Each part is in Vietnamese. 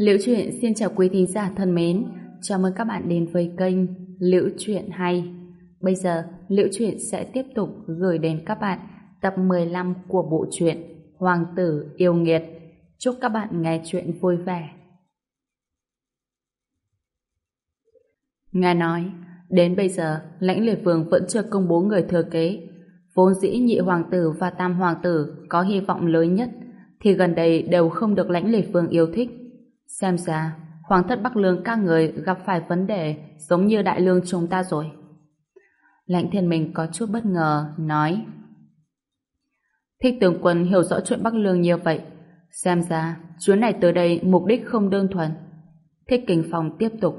Liễu Chuyện xin chào quý thính giả thân mến, chào mừng các bạn đến với kênh Liễu Chuyện Hay. Bây giờ, Liễu Chuyện sẽ tiếp tục gửi đến các bạn tập 15 của bộ truyện Hoàng tử yêu nghiệt. Chúc các bạn nghe chuyện vui vẻ. Nghe nói, đến bây giờ, lãnh liệt vương vẫn chưa công bố người thừa kế. Vốn dĩ nhị hoàng tử và tam hoàng tử có hy vọng lớn nhất, thì gần đây đều không được lãnh liệt vương yêu thích. Xem ra, hoàng thất Bắc Lương các người gặp phải vấn đề giống như đại lương chúng ta rồi. Lãnh thiên mình có chút bất ngờ, nói Thích tướng quân hiểu rõ chuyện Bắc Lương như vậy. Xem ra, chuyến này tới đây mục đích không đơn thuần. Thích kình phong tiếp tục.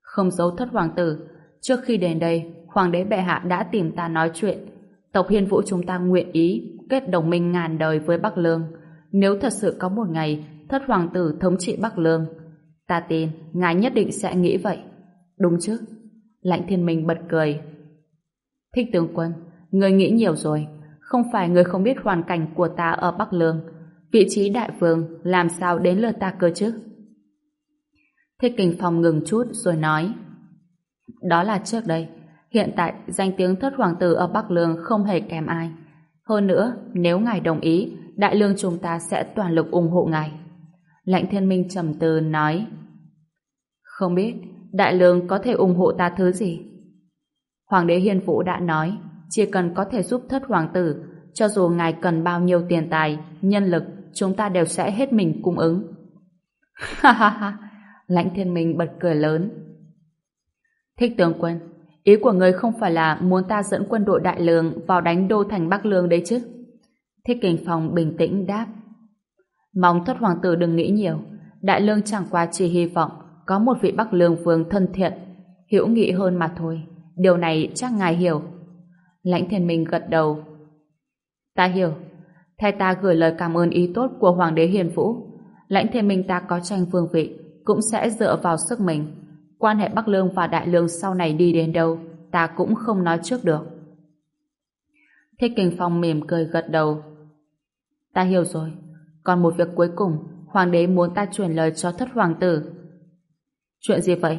Không giấu thất hoàng tử, trước khi đến đây, hoàng đế bệ hạ đã tìm ta nói chuyện. Tộc hiên vũ chúng ta nguyện ý kết đồng minh ngàn đời với Bắc Lương. Nếu thật sự có một ngày thất hoàng tử thống trị Bắc Lương, ta tin ngài nhất định sẽ nghĩ vậy. Đúng chứ? Lãnh thiên minh bật cười. Thích tướng quân, người nghĩ nhiều rồi. Không phải người không biết hoàn cảnh của ta ở Bắc Lương. Vị trí đại vương làm sao đến lượt ta cơ chứ? Thích kình Phong ngừng chút rồi nói Đó là trước đây. Hiện tại danh tiếng thất hoàng tử ở Bắc Lương không hề kém ai. Hơn nữa, nếu ngài đồng ý, đại lương chúng ta sẽ toàn lực ủng hộ ngài. Lãnh thiên minh trầm tư nói Không biết đại lương có thể ủng hộ ta thứ gì? Hoàng đế Hiên Vũ đã nói chỉ cần có thể giúp thất hoàng tử cho dù ngài cần bao nhiêu tiền tài, nhân lực chúng ta đều sẽ hết mình cung ứng. Ha ha ha! Lãnh thiên minh bật cười lớn. Thích tướng quân, ý của người không phải là muốn ta dẫn quân đội đại lương vào đánh đô thành Bắc Lương đấy chứ? Thích kình phong bình tĩnh đáp. Mong thất hoàng tử đừng nghĩ nhiều. Đại lương chẳng qua chỉ hy vọng có một vị Bắc Lương vương thân thiện, hữu nghị hơn mà thôi. Điều này chắc ngài hiểu. Lãnh thiên minh gật đầu. Ta hiểu. Thay ta gửi lời cảm ơn ý tốt của Hoàng đế Hiền Vũ. Lãnh thiên minh ta có tranh vương vị, cũng sẽ dựa vào sức mình. Quan hệ Bắc Lương và Đại Lương sau này đi đến đâu, ta cũng không nói trước được. Thích Kinh Phong mỉm cười gật đầu. Ta hiểu rồi. Còn một việc cuối cùng, Hoàng đế muốn ta truyền lời cho thất hoàng tử. Chuyện gì vậy?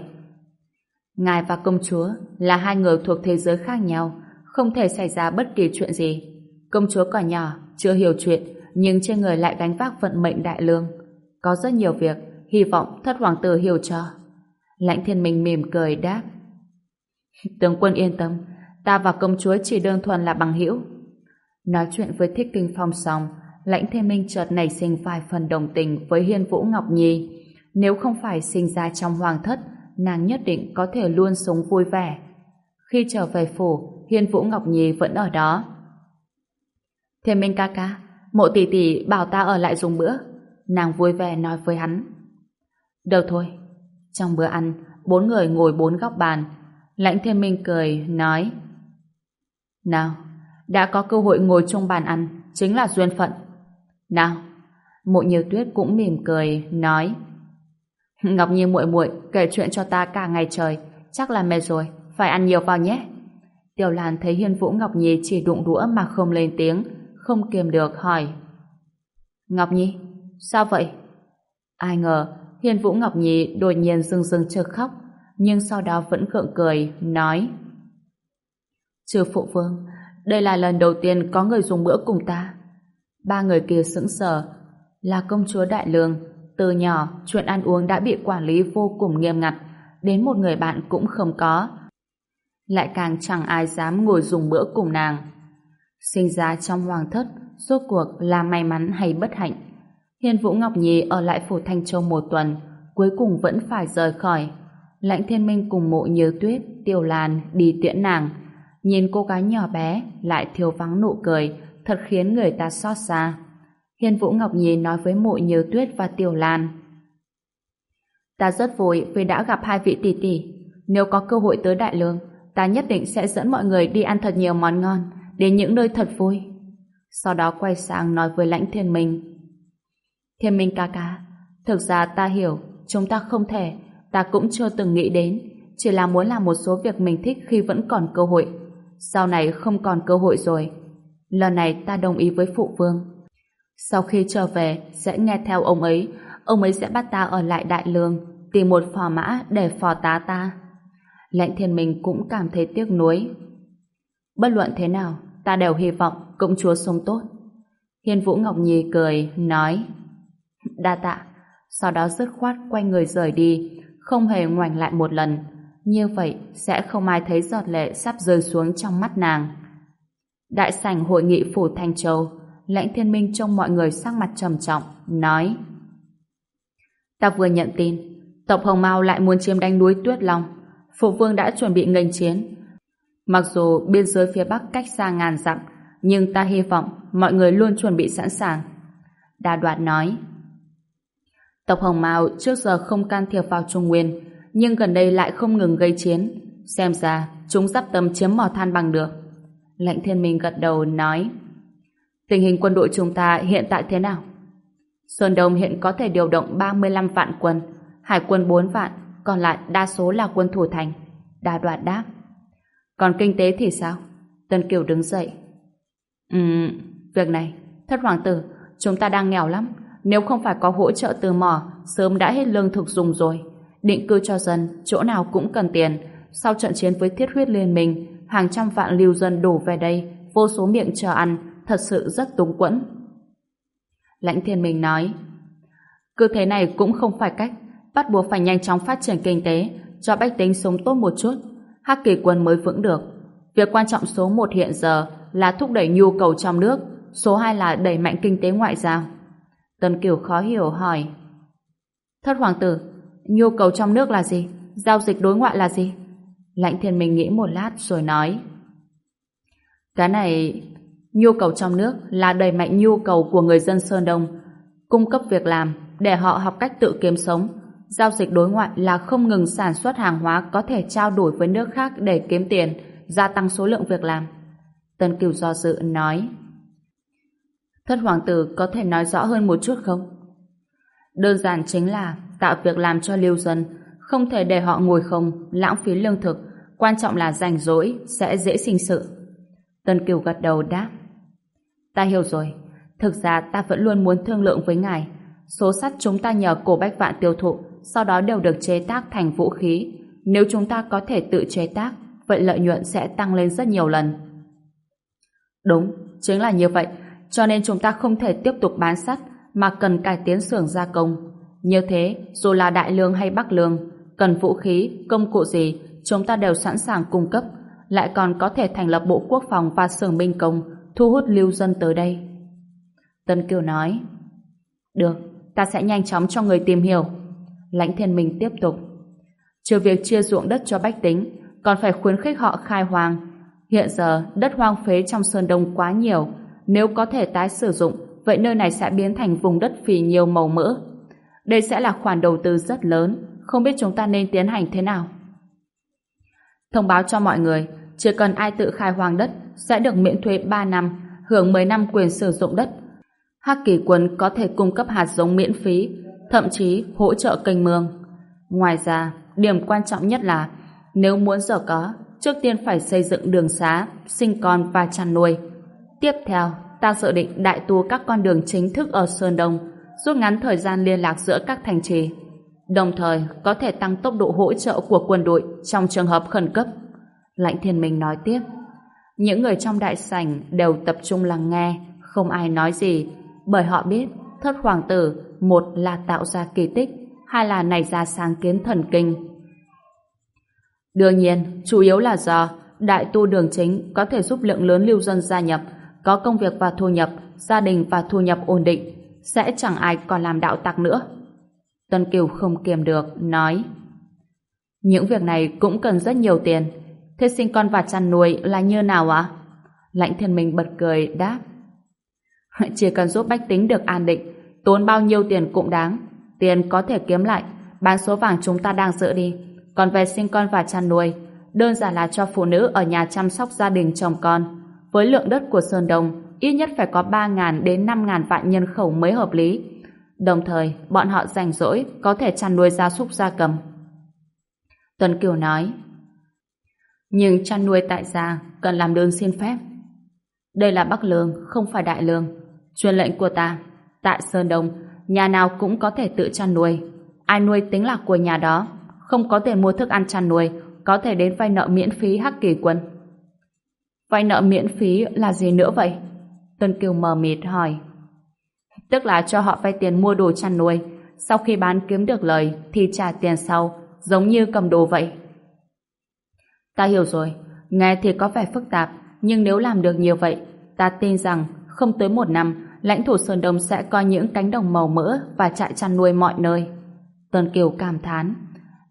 Ngài và công chúa là hai người thuộc thế giới khác nhau, không thể xảy ra bất kỳ chuyện gì. Công chúa còn nhỏ, chưa hiểu chuyện, nhưng trên người lại gánh vác vận mệnh đại lương. Có rất nhiều việc, hy vọng thất hoàng tử hiểu cho. Lãnh thiên minh mỉm cười đáp. Tướng quân yên tâm, ta và công chúa chỉ đơn thuần là bằng hữu. Nói chuyện với Thích Kinh Phong xong, Lãnh Thiên Minh chợt nảy sinh vài phần đồng tình với Hiên Vũ Ngọc Nhi. Nếu không phải sinh ra trong hoàng thất, nàng nhất định có thể luôn sống vui vẻ. Khi trở về phủ, Hiên Vũ Ngọc Nhi vẫn ở đó. Thiên Minh ca ca, mộ tỷ tỷ bảo ta ở lại dùng bữa. Nàng vui vẻ nói với hắn. Được thôi. Trong bữa ăn, bốn người ngồi bốn góc bàn. Lãnh Thiên Minh cười, nói Nào, đã có cơ hội ngồi chung bàn ăn, chính là duyên phận. Nào, mộ nhiều tuyết cũng mỉm cười, nói Ngọc Nhi muội muội kể chuyện cho ta cả ngày trời, chắc là mệt rồi, phải ăn nhiều vào nhé. Tiểu Lan thấy Hiên Vũ Ngọc Nhi chỉ đụng đũa mà không lên tiếng, không kiềm được hỏi. Ngọc Nhi, sao vậy? Ai ngờ, Hiên Vũ Ngọc Nhi đột nhiên rưng rưng chợt khóc, nhưng sau đó vẫn cượng cười, nói Trừ phụ vương, đây là lần đầu tiên có người dùng bữa cùng ta. Ba người kia sững sờ, là công chúa Đại Lương. Từ nhỏ, chuyện ăn uống đã bị quản lý vô cùng nghiêm ngặt, đến một người bạn cũng không có. Lại càng chẳng ai dám ngồi dùng bữa cùng nàng. Sinh ra trong hoàng thất, rốt cuộc là may mắn hay bất hạnh. Hiên Vũ Ngọc Nhi ở lại phủ Thanh Châu một tuần, cuối cùng vẫn phải rời khỏi. Lãnh Thiên Minh cùng mộ như tuyết, tiêu lan đi tiễn nàng. Nhìn cô gái nhỏ bé, lại thiếu vắng nụ cười, thật khiến người ta xót xa. Hiên Vũ Ngọc Nhi nói với mộ như tuyết và Tiểu lan. Ta rất vui vì đã gặp hai vị tỷ tỷ. Nếu có cơ hội tới Đại Lương, ta nhất định sẽ dẫn mọi người đi ăn thật nhiều món ngon, đến những nơi thật vui. Sau đó quay sang nói với lãnh thiên minh. Thiên minh ca ca, thực ra ta hiểu, chúng ta không thể, ta cũng chưa từng nghĩ đến, chỉ là muốn làm một số việc mình thích khi vẫn còn cơ hội. Sau này không còn cơ hội rồi. Lần này ta đồng ý với phụ vương. Sau khi trở về, sẽ nghe theo ông ấy, ông ấy sẽ bắt ta ở lại Đại Lương, tìm một phò mã để phò tá ta. Lãnh thiên minh cũng cảm thấy tiếc nuối. Bất luận thế nào, ta đều hy vọng công chúa sống tốt. Hiên Vũ Ngọc Nhi cười, nói Đa tạ, sau đó dứt khoát quay người rời đi, không hề ngoảnh lại một lần. Như vậy sẽ không ai thấy giọt lệ sắp rơi xuống trong mắt nàng. Đại sảnh hội nghị phủ Thanh Châu, lãnh thiên minh trông mọi người sắc mặt trầm trọng, nói Ta vừa nhận tin, tộc Hồng Mao lại muốn chiếm đánh núi Tuyết Long. Phụ vương đã chuẩn bị nghênh chiến. Mặc dù biên giới phía Bắc cách xa ngàn dặm, nhưng ta hy vọng mọi người luôn chuẩn bị sẵn sàng. Đa đoạt nói, Tộc Hồng Mao trước giờ không can thiệp vào Trung Nguyên, nhưng gần đây lại không ngừng gây chiến. Xem ra, chúng sắp tâm chiếm mỏ than bằng được. Lệnh thiên minh gật đầu nói, Tình hình quân đội chúng ta hiện tại thế nào? Sơn Đông hiện có thể điều động 35 vạn quân, hải quân 4 vạn, còn lại đa số là quân thủ thành. Đa đoạt đáp. Còn kinh tế thì sao? Tân Kiều đứng dậy. Ừm, việc này, thất hoàng tử, chúng ta đang nghèo lắm. Nếu không phải có hỗ trợ từ mỏ, sớm đã hết lương thực dùng rồi. Định cư cho dân, chỗ nào cũng cần tiền. Sau trận chiến với thiết huyết liên minh, hàng trăm vạn lưu dân đổ về đây, vô số miệng chờ ăn, thật sự rất túng quẫn. Lãnh thiên minh nói, cứ thế này cũng không phải cách, bắt buộc phải nhanh chóng phát triển kinh tế, cho bách tính sống tốt một chút, hắc kỳ quân mới vững được. Việc quan trọng số một hiện giờ là thúc đẩy nhu cầu trong nước, số hai là đẩy mạnh kinh tế ngoại giao. Tân Kiều khó hiểu hỏi. Thất hoàng tử, nhu cầu trong nước là gì? Giao dịch đối ngoại là gì? Lãnh thiên minh nghĩ một lát rồi nói. Cái này, nhu cầu trong nước là đẩy mạnh nhu cầu của người dân Sơn Đông, cung cấp việc làm để họ học cách tự kiếm sống. Giao dịch đối ngoại là không ngừng sản xuất hàng hóa có thể trao đổi với nước khác để kiếm tiền, gia tăng số lượng việc làm. Tân Kiều do dự nói. Thất hoàng tử có thể nói rõ hơn một chút không? Đơn giản chính là tạo việc làm cho lưu dân, không thể để họ ngồi không, lãng phí lương thực, quan trọng là rảnh rỗi, sẽ dễ sinh sự. Tân Kiều gật đầu đáp. Ta hiểu rồi, thực ra ta vẫn luôn muốn thương lượng với ngài. Số sắt chúng ta nhờ cổ bách vạn tiêu thụ, sau đó đều được chế tác thành vũ khí. Nếu chúng ta có thể tự chế tác, vậy lợi nhuận sẽ tăng lên rất nhiều lần. Đúng, chính là như vậy, cho nên chúng ta không thể tiếp tục bán sắt mà cần cải tiến xưởng gia công. Như thế, dù là Đại Lương hay Bắc Lương, cần vũ khí, công cụ gì, chúng ta đều sẵn sàng cung cấp, lại còn có thể thành lập Bộ Quốc phòng và xưởng binh công, thu hút lưu dân tới đây. Tân Kiều nói, Được, ta sẽ nhanh chóng cho người tìm hiểu. Lãnh thiên minh tiếp tục. Trừ việc chia ruộng đất cho bách tính, còn phải khuyến khích họ khai hoang. Hiện giờ, đất hoang phế trong Sơn Đông quá nhiều, nếu có thể tái sử dụng, vậy nơi này sẽ biến thành vùng đất phì nhiều màu mỡ. Đây sẽ là khoản đầu tư rất lớn, không biết chúng ta nên tiến hành thế nào. Thông báo cho mọi người, chỉ cần ai tự khai hoang đất sẽ được miễn thuế 3 năm, hưởng 10 năm quyền sử dụng đất. Hắc kỳ quân có thể cung cấp hạt giống miễn phí, thậm chí hỗ trợ kênh mương. Ngoài ra, điểm quan trọng nhất là nếu muốn giàu có, trước tiên phải xây dựng đường xá, sinh con và chăn nuôi. Tiếp theo, ta dự định đại tu các con đường chính thức ở Sơn Đông, rút ngắn thời gian liên lạc giữa các thành trì. Đồng thời, có thể tăng tốc độ hỗ trợ của quân đội trong trường hợp khẩn cấp. Lãnh Thiên Minh nói tiếp. Những người trong đại sảnh đều tập trung lắng nghe, không ai nói gì, bởi họ biết thất hoàng tử một là tạo ra kỳ tích, hai là nảy ra sáng kiến thần kinh. Đương nhiên, chủ yếu là do đại tu đường chính có thể giúp lượng lớn lưu dân gia nhập, có công việc và thu nhập, gia đình và thu nhập ổn định, sẽ chẳng ai còn làm đạo tặc nữa. Tuân Kiều không kiềm được, nói Những việc này cũng cần rất nhiều tiền. Thế sinh con và chăn nuôi là như nào ạ? Lãnh thiên minh bật cười, đáp Chỉ cần giúp bách tính được an định, tốn bao nhiêu tiền cũng đáng. Tiền có thể kiếm lại, bán số vàng chúng ta đang giữ đi. Còn về sinh con và chăn nuôi, đơn giản là cho phụ nữ ở nhà chăm sóc gia đình chồng con với lượng đất của Sơn Đông, ít nhất phải có 3.000 đến 5.000 vạn nhân khẩu mới hợp lý. Đồng thời, bọn họ rảnh rỗi có thể chăn nuôi gia súc gia cầm. Tuấn Kiều nói, nhưng chăn nuôi tại gia cần làm đơn xin phép. Đây là Bắc Lương, không phải Đại Lương. Truyền lệnh của ta, tại Sơn Đông, nhà nào cũng có thể tự chăn nuôi. Ai nuôi tính là của nhà đó. Không có tiền mua thức ăn chăn nuôi, có thể đến vay nợ miễn phí hắc kỳ quân. Vay nợ miễn phí là gì nữa vậy? Tân Kiều mờ mịt hỏi. Tức là cho họ vay tiền mua đồ chăn nuôi, sau khi bán kiếm được lời thì trả tiền sau, giống như cầm đồ vậy. Ta hiểu rồi, nghe thì có vẻ phức tạp, nhưng nếu làm được nhiều vậy, ta tin rằng không tới một năm, lãnh thổ Sơn Đông sẽ có những cánh đồng màu mỡ và trại chăn nuôi mọi nơi. Tân Kiều cảm thán.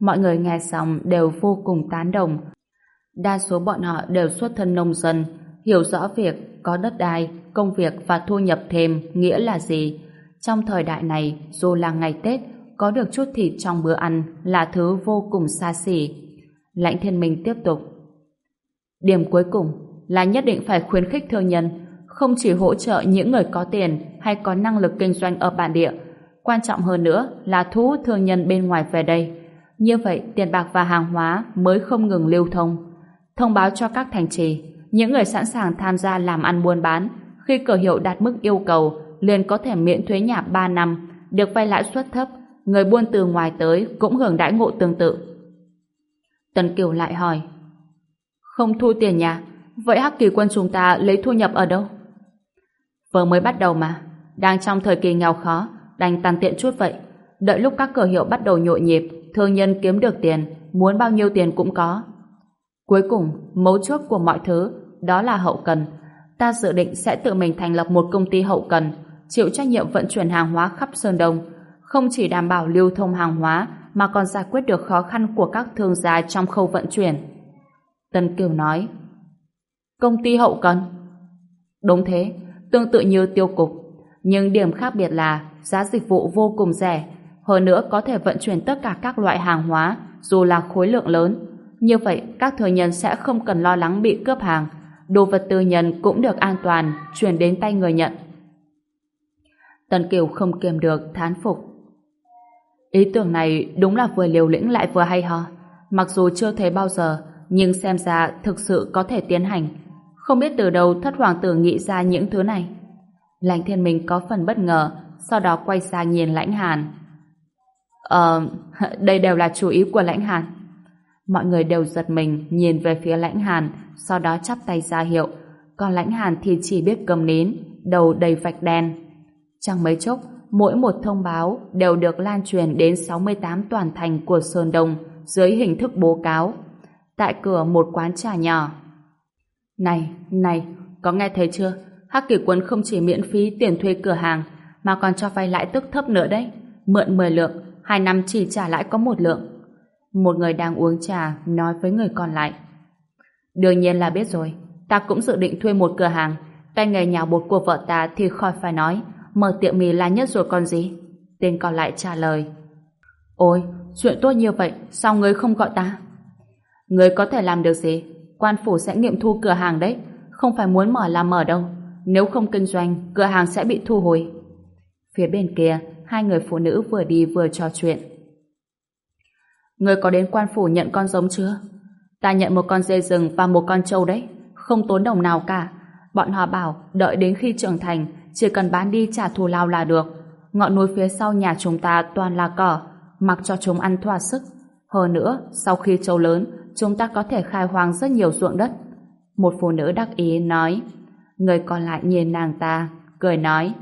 Mọi người nghe xong đều vô cùng tán đồng. Đa số bọn họ đều xuất thân nông dân, hiểu rõ việc có đất đai, công việc và thu nhập thêm nghĩa là gì. Trong thời đại này, dù là ngày Tết, có được chút thịt trong bữa ăn là thứ vô cùng xa xỉ. Lãnh thiên minh tiếp tục. Điểm cuối cùng là nhất định phải khuyến khích thương nhân, không chỉ hỗ trợ những người có tiền hay có năng lực kinh doanh ở bản địa, quan trọng hơn nữa là thu hút thương nhân bên ngoài về đây. Như vậy, tiền bạc và hàng hóa mới không ngừng lưu thông. Thông báo cho các thành trì, những người sẵn sàng tham gia làm ăn buôn bán, khi cửa hiệu đạt mức yêu cầu, liền có thể miễn thuế nhà 3 năm, được vay lãi suất thấp, người buôn từ ngoài tới cũng hưởng đãi ngộ tương tự. Tần Kiều lại hỏi, không thu tiền nhà, vậy Hắc Kỳ quân chúng ta lấy thu nhập ở đâu? Vừa mới bắt đầu mà, đang trong thời kỳ nghèo khó, đành tàn tiện chút vậy. Đợi lúc các cửa hiệu bắt đầu nhộn nhịp, thương nhân kiếm được tiền, muốn bao nhiêu tiền cũng có. Cuối cùng, mấu chốt của mọi thứ, đó là hậu cần. Ta dự định sẽ tự mình thành lập một công ty hậu cần, chịu trách nhiệm vận chuyển hàng hóa khắp Sơn Đông, không chỉ đảm bảo lưu thông hàng hóa, mà còn giải quyết được khó khăn của các thương gia trong khâu vận chuyển. Tân Kiều nói, Công ty hậu cần? Đúng thế, tương tự như tiêu cục, nhưng điểm khác biệt là giá dịch vụ vô cùng rẻ, hơn nữa có thể vận chuyển tất cả các loại hàng hóa, dù là khối lượng lớn. Như vậy, các thương nhân sẽ không cần lo lắng bị cướp hàng, đồ vật tư nhân cũng được an toàn chuyển đến tay người nhận. Tần Kiều không kiềm được, thán phục. Ý tưởng này đúng là vừa liều lĩnh lại vừa hay ho. Mặc dù chưa thấy bao giờ, nhưng xem ra thực sự có thể tiến hành. Không biết từ đâu thất hoàng tử nghĩ ra những thứ này. Lãnh thiên minh có phần bất ngờ, sau đó quay sang nhìn lãnh hàn. Ờ, đây đều là chủ ý của lãnh hàn. Mọi người đều giật mình nhìn về phía lãnh hàn, sau đó chắp tay ra hiệu. Còn lãnh hàn thì chỉ biết cầm nến, đầu đầy vạch đen. Chẳng mấy chốc, mỗi một thông báo đều được lan truyền đến 68 toàn thành của Sơn Đông dưới hình thức bố cáo. Tại cửa một quán trà nhỏ. Này, này, có nghe thấy chưa? Hắc Kỳ Quân không chỉ miễn phí tiền thuê cửa hàng, mà còn cho vay lãi tức thấp nữa đấy. Mượn 10 lượng, hai năm chỉ trả lãi có một lượng. Một người đang uống trà nói với người còn lại. Đương nhiên là biết rồi, ta cũng dự định thuê một cửa hàng. Tay nghề nhào bột của vợ ta thì khỏi phải nói, mở tiệm mì là nhất rồi còn gì. Tên còn lại trả lời. Ôi, chuyện tốt như vậy, sao ngươi không gọi ta? Ngươi có thể làm được gì? Quan phủ sẽ nghiệm thu cửa hàng đấy, không phải muốn mở là mở đâu. Nếu không kinh doanh, cửa hàng sẽ bị thu hồi. Phía bên kia, hai người phụ nữ vừa đi vừa trò chuyện. Người có đến quan phủ nhận con giống chưa? Ta nhận một con dê rừng và một con trâu đấy, không tốn đồng nào cả. Bọn họ bảo đợi đến khi trưởng thành, chỉ cần bán đi trả thù lao là được. Ngọn núi phía sau nhà chúng ta toàn là cỏ, mặc cho chúng ăn thỏa sức. Hơn nữa, sau khi trâu lớn, chúng ta có thể khai hoang rất nhiều ruộng đất. Một phụ nữ đắc ý nói. Người còn lại nhìn nàng ta, cười nói.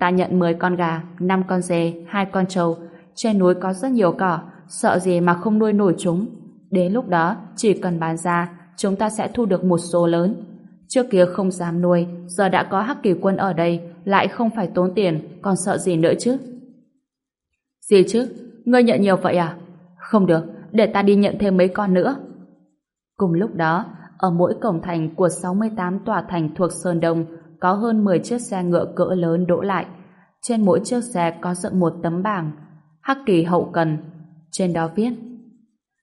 Ta nhận 10 con gà, 5 con dê, 2 con trâu. Trên núi có rất nhiều cỏ, sợ gì mà không nuôi nổi chúng. Đến lúc đó, chỉ cần bán ra, chúng ta sẽ thu được một số lớn. Trước kia không dám nuôi, giờ đã có hắc kỳ quân ở đây, lại không phải tốn tiền, còn sợ gì nữa chứ? Gì chứ? Ngươi nhận nhiều vậy à? Không được, để ta đi nhận thêm mấy con nữa. Cùng lúc đó, ở mỗi cổng thành của 68 tòa thành thuộc Sơn Đông có hơn 10 chiếc xe ngựa cỡ lớn đỗ lại. Trên mỗi chiếc xe có dựng một tấm bảng Hắc kỳ hậu cần. Trên đó viết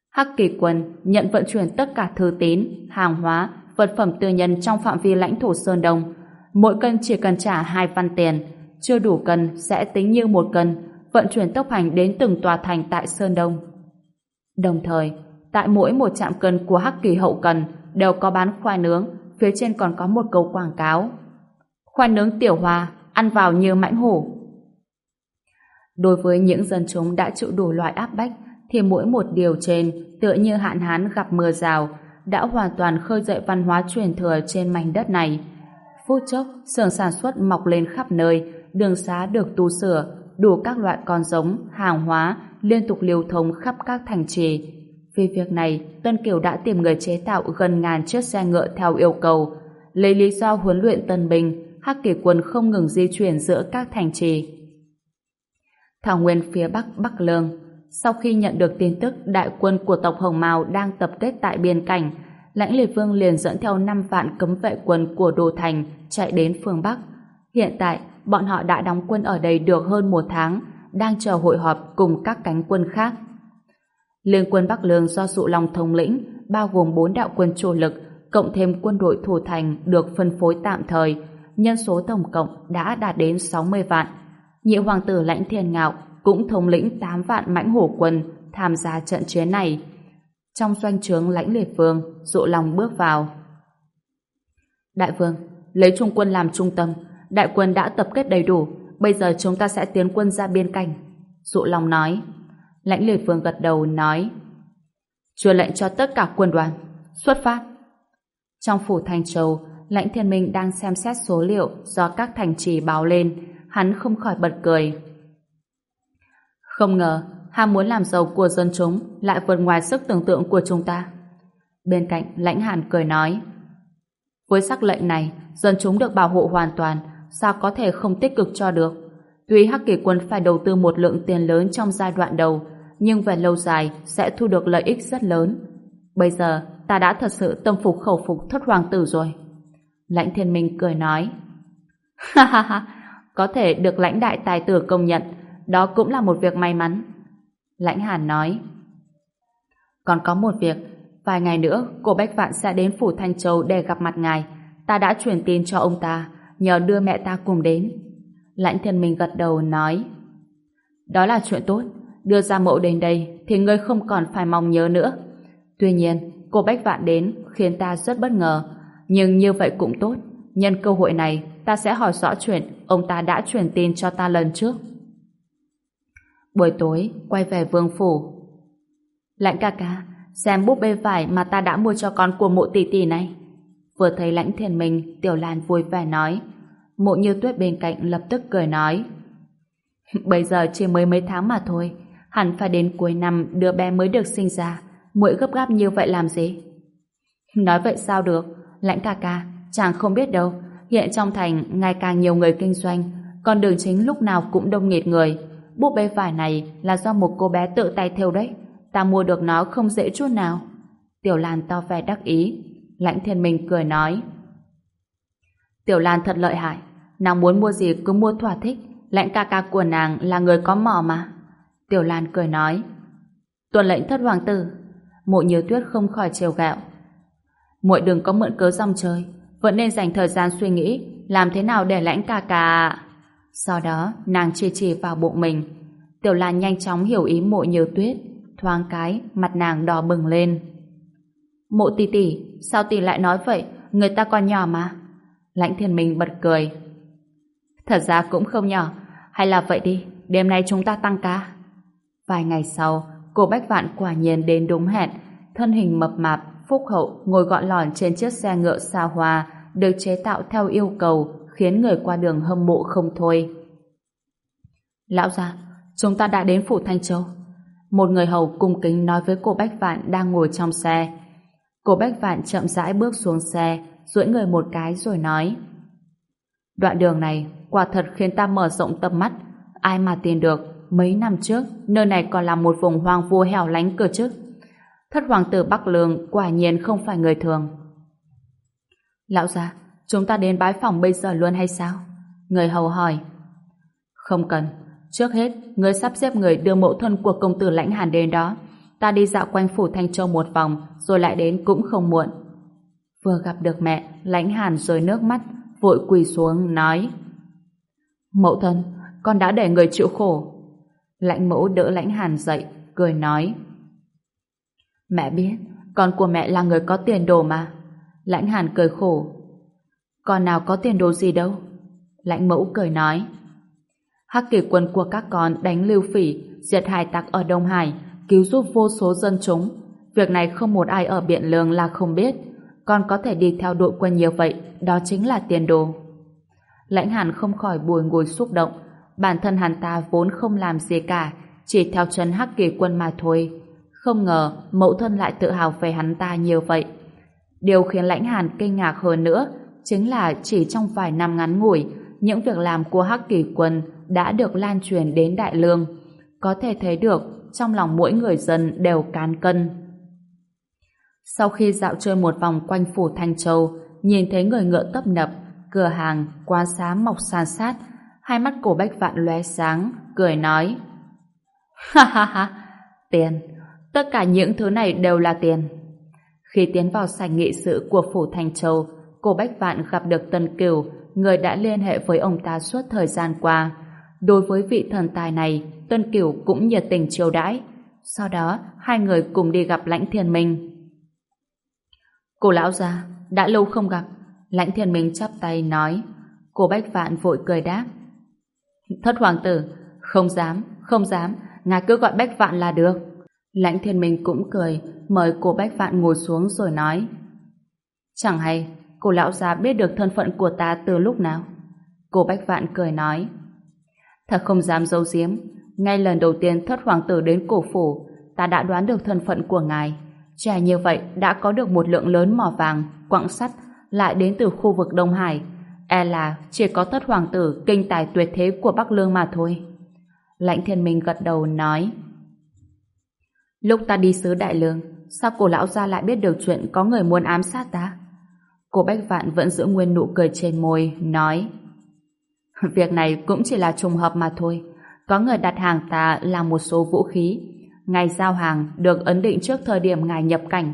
Hắc kỳ quân nhận vận chuyển tất cả thư tín, hàng hóa, vật phẩm tư nhân trong phạm vi lãnh thổ Sơn Đông. Mỗi cân chỉ cần trả hai văn tiền, chưa đủ cân sẽ tính như một cân, vận chuyển tốc hành đến từng tòa thành tại Sơn Đông. Đồng thời, tại mỗi một trạm cân của Hắc kỳ hậu cần đều có bán khoai nướng, phía trên còn có một câu quảng cáo. Khoai nướng tiểu hòa, ăn vào như mãnh hổ. Đối với những dân chúng đã chịu đủ loại áp bách, thì mỗi một điều trên tựa như hạn hán gặp mưa rào, đã hoàn toàn khơi dậy văn hóa truyền thừa trên mảnh đất này. Phút chốc, xưởng sản xuất mọc lên khắp nơi, đường xá được tu sửa, đủ các loại con giống, hàng hóa liên tục lưu thông khắp các thành trì. Vì việc này, Tân Kiều đã tìm người chế tạo gần ngàn chiếc xe ngựa theo yêu cầu. Lấy lý do huấn luyện tân binh, Hắc Kỳ quân không ngừng di chuyển giữa các thành trì. Thảo nguyên phía Bắc Bắc Lương sau khi nhận được tin tức đại quân của tộc Hồng Mào đang tập kết tại biên cảnh, Lãnh Liệt Vương liền dẫn theo 5 vạn cấm vệ quân của Đô Thành chạy đến phương Bắc. Hiện tại, bọn họ đã đóng quân ở đây được hơn một tháng, đang chờ hội họp cùng các cánh quân khác. Liên quân Bắc Lương do Dụ Long thống lĩnh, bao gồm 4 đạo quân chủ lực, cộng thêm quân đội thủ thành được phân phối tạm thời, nhân số tổng cộng đã đạt đến 60 vạn. Nhị hoàng tử Lãnh Thiên Ngạo cũng thống lĩnh 8 vạn mãnh hổ quân tham gia trận chiến này. Trong doanh trướng lãnh liệt vương, dụ lòng bước vào. Đại vương, lấy trung quân làm trung tâm, đại quân đã tập kết đầy đủ, bây giờ chúng ta sẽ tiến quân ra biên cảnh. Dụ lòng nói. Lãnh liệt vương gật đầu nói. Truyền lệnh cho tất cả quân đoàn, xuất phát. Trong phủ thành Châu, lãnh thiên minh đang xem xét số liệu do các thành trì báo lên, hắn không khỏi bật cười. Không ngờ, ham muốn làm giàu của dân chúng lại vượt ngoài sức tưởng tượng của chúng ta. Bên cạnh, lãnh hàn cười nói Với sắc lệnh này, dân chúng được bảo hộ hoàn toàn, sao có thể không tích cực cho được. Tuy Hắc Kỳ quân phải đầu tư một lượng tiền lớn trong giai đoạn đầu, nhưng về lâu dài sẽ thu được lợi ích rất lớn. Bây giờ, ta đã thật sự tâm phục khẩu phục thất hoàng tử rồi. Lãnh thiên minh cười nói Ha ha ha, có thể được lãnh đại tài tử công nhận, đó cũng là một việc may mắn. Lãnh Hàn nói. Còn có một việc, vài ngày nữa cô Bách Vạn sẽ đến Phủ Thanh Châu để gặp mặt ngài. Ta đã truyền tin cho ông ta, nhờ đưa mẹ ta cùng đến. Lãnh thiên minh gật đầu nói. Đó là chuyện tốt, đưa ra mộ đến đây thì ngươi không còn phải mong nhớ nữa. Tuy nhiên, cô Bách Vạn đến khiến ta rất bất ngờ, nhưng như vậy cũng tốt. Nhân cơ hội này, ta sẽ hỏi rõ chuyện ông ta đã truyền tin cho ta lần trước. Buổi tối, quay về vương phủ. Lãnh ca ca, xem búp bê vải mà ta đã mua cho con của mộ tỷ tỷ này. Vừa thấy lãnh thiền mình, Tiểu Lan vui vẻ nói. Mộ như tuyết bên cạnh lập tức cười nói. Bây giờ chỉ mới mấy tháng mà thôi, hẳn phải đến cuối năm đứa bé mới được sinh ra. Muội gấp gáp như vậy làm gì? Nói vậy sao được? Lãnh ca ca, chàng không biết đâu. Hiện trong thành ngày càng nhiều người kinh doanh, còn đường chính lúc nào cũng đông nghịt người búp bê vải này là do một cô bé tự tay thêu đấy. Ta mua được nó không dễ chút nào. Tiểu Lan to vẻ đắc ý. Lãnh thiên minh cười nói. Tiểu Lan thật lợi hại. Nàng muốn mua gì cứ mua thỏa thích. Lãnh ca ca của nàng là người có mỏ mà. Tiểu Lan cười nói. Tuần lệnh thất hoàng tử. Mộ nhiều tuyết không khỏi trêu gạo. muội đừng có mượn cớ dòng chơi. Vẫn nên dành thời gian suy nghĩ làm thế nào để lãnh ca ca... Sau đó, nàng chỉ chỉ vào bụng mình. Tiểu Lan nhanh chóng hiểu ý mộ như tuyết. Thoáng cái, mặt nàng đỏ bừng lên. Mộ tỷ tỷ, sao tỷ lại nói vậy? Người ta còn nhỏ mà. Lãnh thiên minh bật cười. Thật ra cũng không nhỏ. Hay là vậy đi, đêm nay chúng ta tăng ca. Vài ngày sau, cô Bách Vạn quả nhiên đến đúng hẹn. Thân hình mập mạp, phúc hậu, ngồi gọn lòn trên chiếc xe ngựa xa hoa, được chế tạo theo yêu cầu khiến người qua đường hâm mộ không thôi. Lão gia, chúng ta đã đến phủ Thanh Châu. Một người hầu cung kính nói với cô Bách Vạn đang ngồi trong xe. Cô Bách Vạn chậm rãi bước xuống xe, duỗi người một cái rồi nói. Đoạn đường này quả thật khiến ta mở rộng tầm mắt. Ai mà tin được, mấy năm trước, nơi này còn là một vùng hoang vu hẻo lánh cơ chứ. Thất hoàng tử Bắc Lương quả nhiên không phải người thường. Lão gia, Chúng ta đến bái phòng bây giờ luôn hay sao? Người hầu hỏi. Không cần. Trước hết, người sắp xếp người đưa mộ thân của công tử lãnh hàn đến đó. Ta đi dạo quanh phủ Thanh Châu một vòng, rồi lại đến cũng không muộn. Vừa gặp được mẹ, lãnh hàn rồi nước mắt, vội quỳ xuống, nói. Mẫu thân, con đã để người chịu khổ. Lãnh mẫu đỡ lãnh hàn dậy, cười nói. Mẹ biết, con của mẹ là người có tiền đồ mà. Lãnh hàn cười khổ, còn nào có tiền đồ gì đâu. Lãnh mẫu cười nói. Hắc kỳ quân của các con đánh lưu phỉ, diệt hải tặc ở Đông Hải, cứu giúp vô số dân chúng. Việc này không một ai ở Biện Lương là không biết. Con có thể đi theo đội quân nhiều vậy, đó chính là tiền đồ. Lãnh Hàn không khỏi bùi ngồi xúc động. Bản thân hắn ta vốn không làm gì cả, chỉ theo chân Hắc kỳ quân mà thôi. Không ngờ mẫu thân lại tự hào về hắn ta nhiều vậy. Điều khiến Lãnh Hàn kinh ngạc hơn nữa chính là chỉ trong vài năm ngắn ngủi, những việc làm của Hắc Kỳ Quân đã được lan truyền đến Đại Lương. Có thể thấy được trong lòng mỗi người dân đều cán cân. Sau khi dạo chơi một vòng quanh phủ Thanh Châu, nhìn thấy người ngựa tấp nập, cửa hàng, quán xá mọc san sát, hai mắt cổ bách vạn lóe sáng, cười nói. Ha ha ha, tiền, tất cả những thứ này đều là tiền. Khi tiến vào sảnh nghị sự của phủ thành Châu, cô Bách Vạn gặp được Tân Cửu, người đã liên hệ với ông ta suốt thời gian qua. Đối với vị thần tài này, Tân Cửu cũng nhiệt tình chiêu đãi. Sau đó, hai người cùng đi gặp Lãnh Thiên Minh. Cô lão gia, đã lâu không gặp. Lãnh Thiên Minh chắp tay nói. Cô Bách Vạn vội cười đáp. Thất hoàng tử, không dám, không dám, ngài cứ gọi Bách Vạn là được. Lãnh Thiên Minh cũng cười, mời cô Bách Vạn ngồi xuống rồi nói. Chẳng hay, cô lão già biết được thân phận của ta từ lúc nào? Cô Bách Vạn cười nói. Thật không dám giấu giếm, ngay lần đầu tiên thất hoàng tử đến cổ phủ, ta đã đoán được thân phận của ngài. Trẻ như vậy đã có được một lượng lớn mỏ vàng, quặng sắt, lại đến từ khu vực Đông Hải. E là chỉ có thất hoàng tử kinh tài tuyệt thế của Bắc Lương mà thôi. Lãnh thiên minh gật đầu nói. Lúc ta đi xứ Đại Lương, sao cổ lão gia lại biết được chuyện có người muốn ám sát ta? Cô Bách Vạn vẫn giữ nguyên nụ cười trên môi, nói Việc này cũng chỉ là trùng hợp mà thôi. Có người đặt hàng ta là một số vũ khí. Ngày giao hàng được ấn định trước thời điểm ngài nhập cảnh.